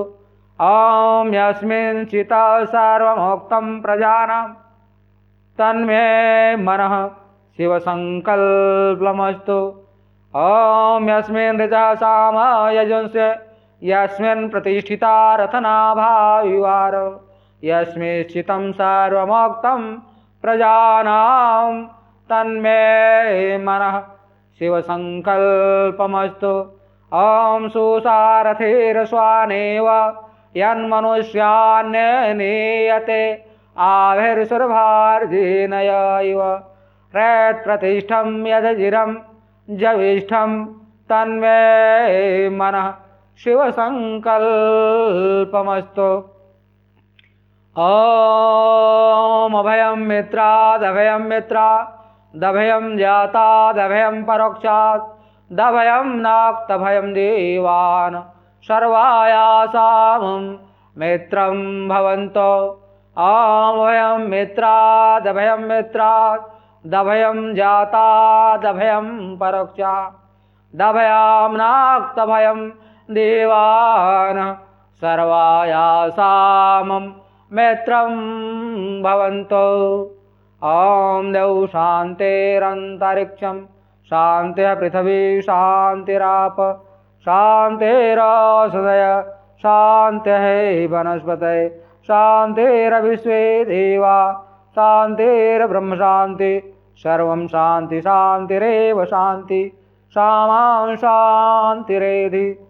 ॐ यस्मिन् चिता सर्वमोक्तं प्रजानां। तन्मे मनः शिवसङ्कल्पमस्तु। ॐ यस्मिन् ऋतः सामयजुंस्य यस्मिन् प्रतिष्ठिता रथनाभाविवार, यस्मिश्चितं सर्वमोक्तं प्रजानां तन्मे मनः शिवसङ्कल्पमस्तु। ॐ सुसारथिरस्वानेव यन्मनुष्यान्यनीयते आभिर्सुरभार्जिनय इव प्रेत्प्रतिष्ठं यदजिरं, जविष्ठं तन्मे मनः शिवसङ्कल्पमस्तु। ॐ अभयं मित्रादभयं मित्रा, दभयं जातादभयं परोक्षात् दभयं नाक्तभयं देवान्। सर्वायासामं मित्रं भवन्तो। ॐ मित्रादभयं दभयं जातादभयं परोक्षा, दभयां नाक्तभयं देवान् सर्वायासामं मित्रं भवन्तु। ॐ दौ शान्तिरन्तरिक्षं शान्तिः पृथिवी शान्तिराप, शान्तिरसदय शान्तिः वनस्पतये, शान्तिरविश्वे देवा शान्तिर्ब्रह्मशान्ति सर्वं शान्ति, शान्तिरेव शान्ति सामां शान्तिरेधि।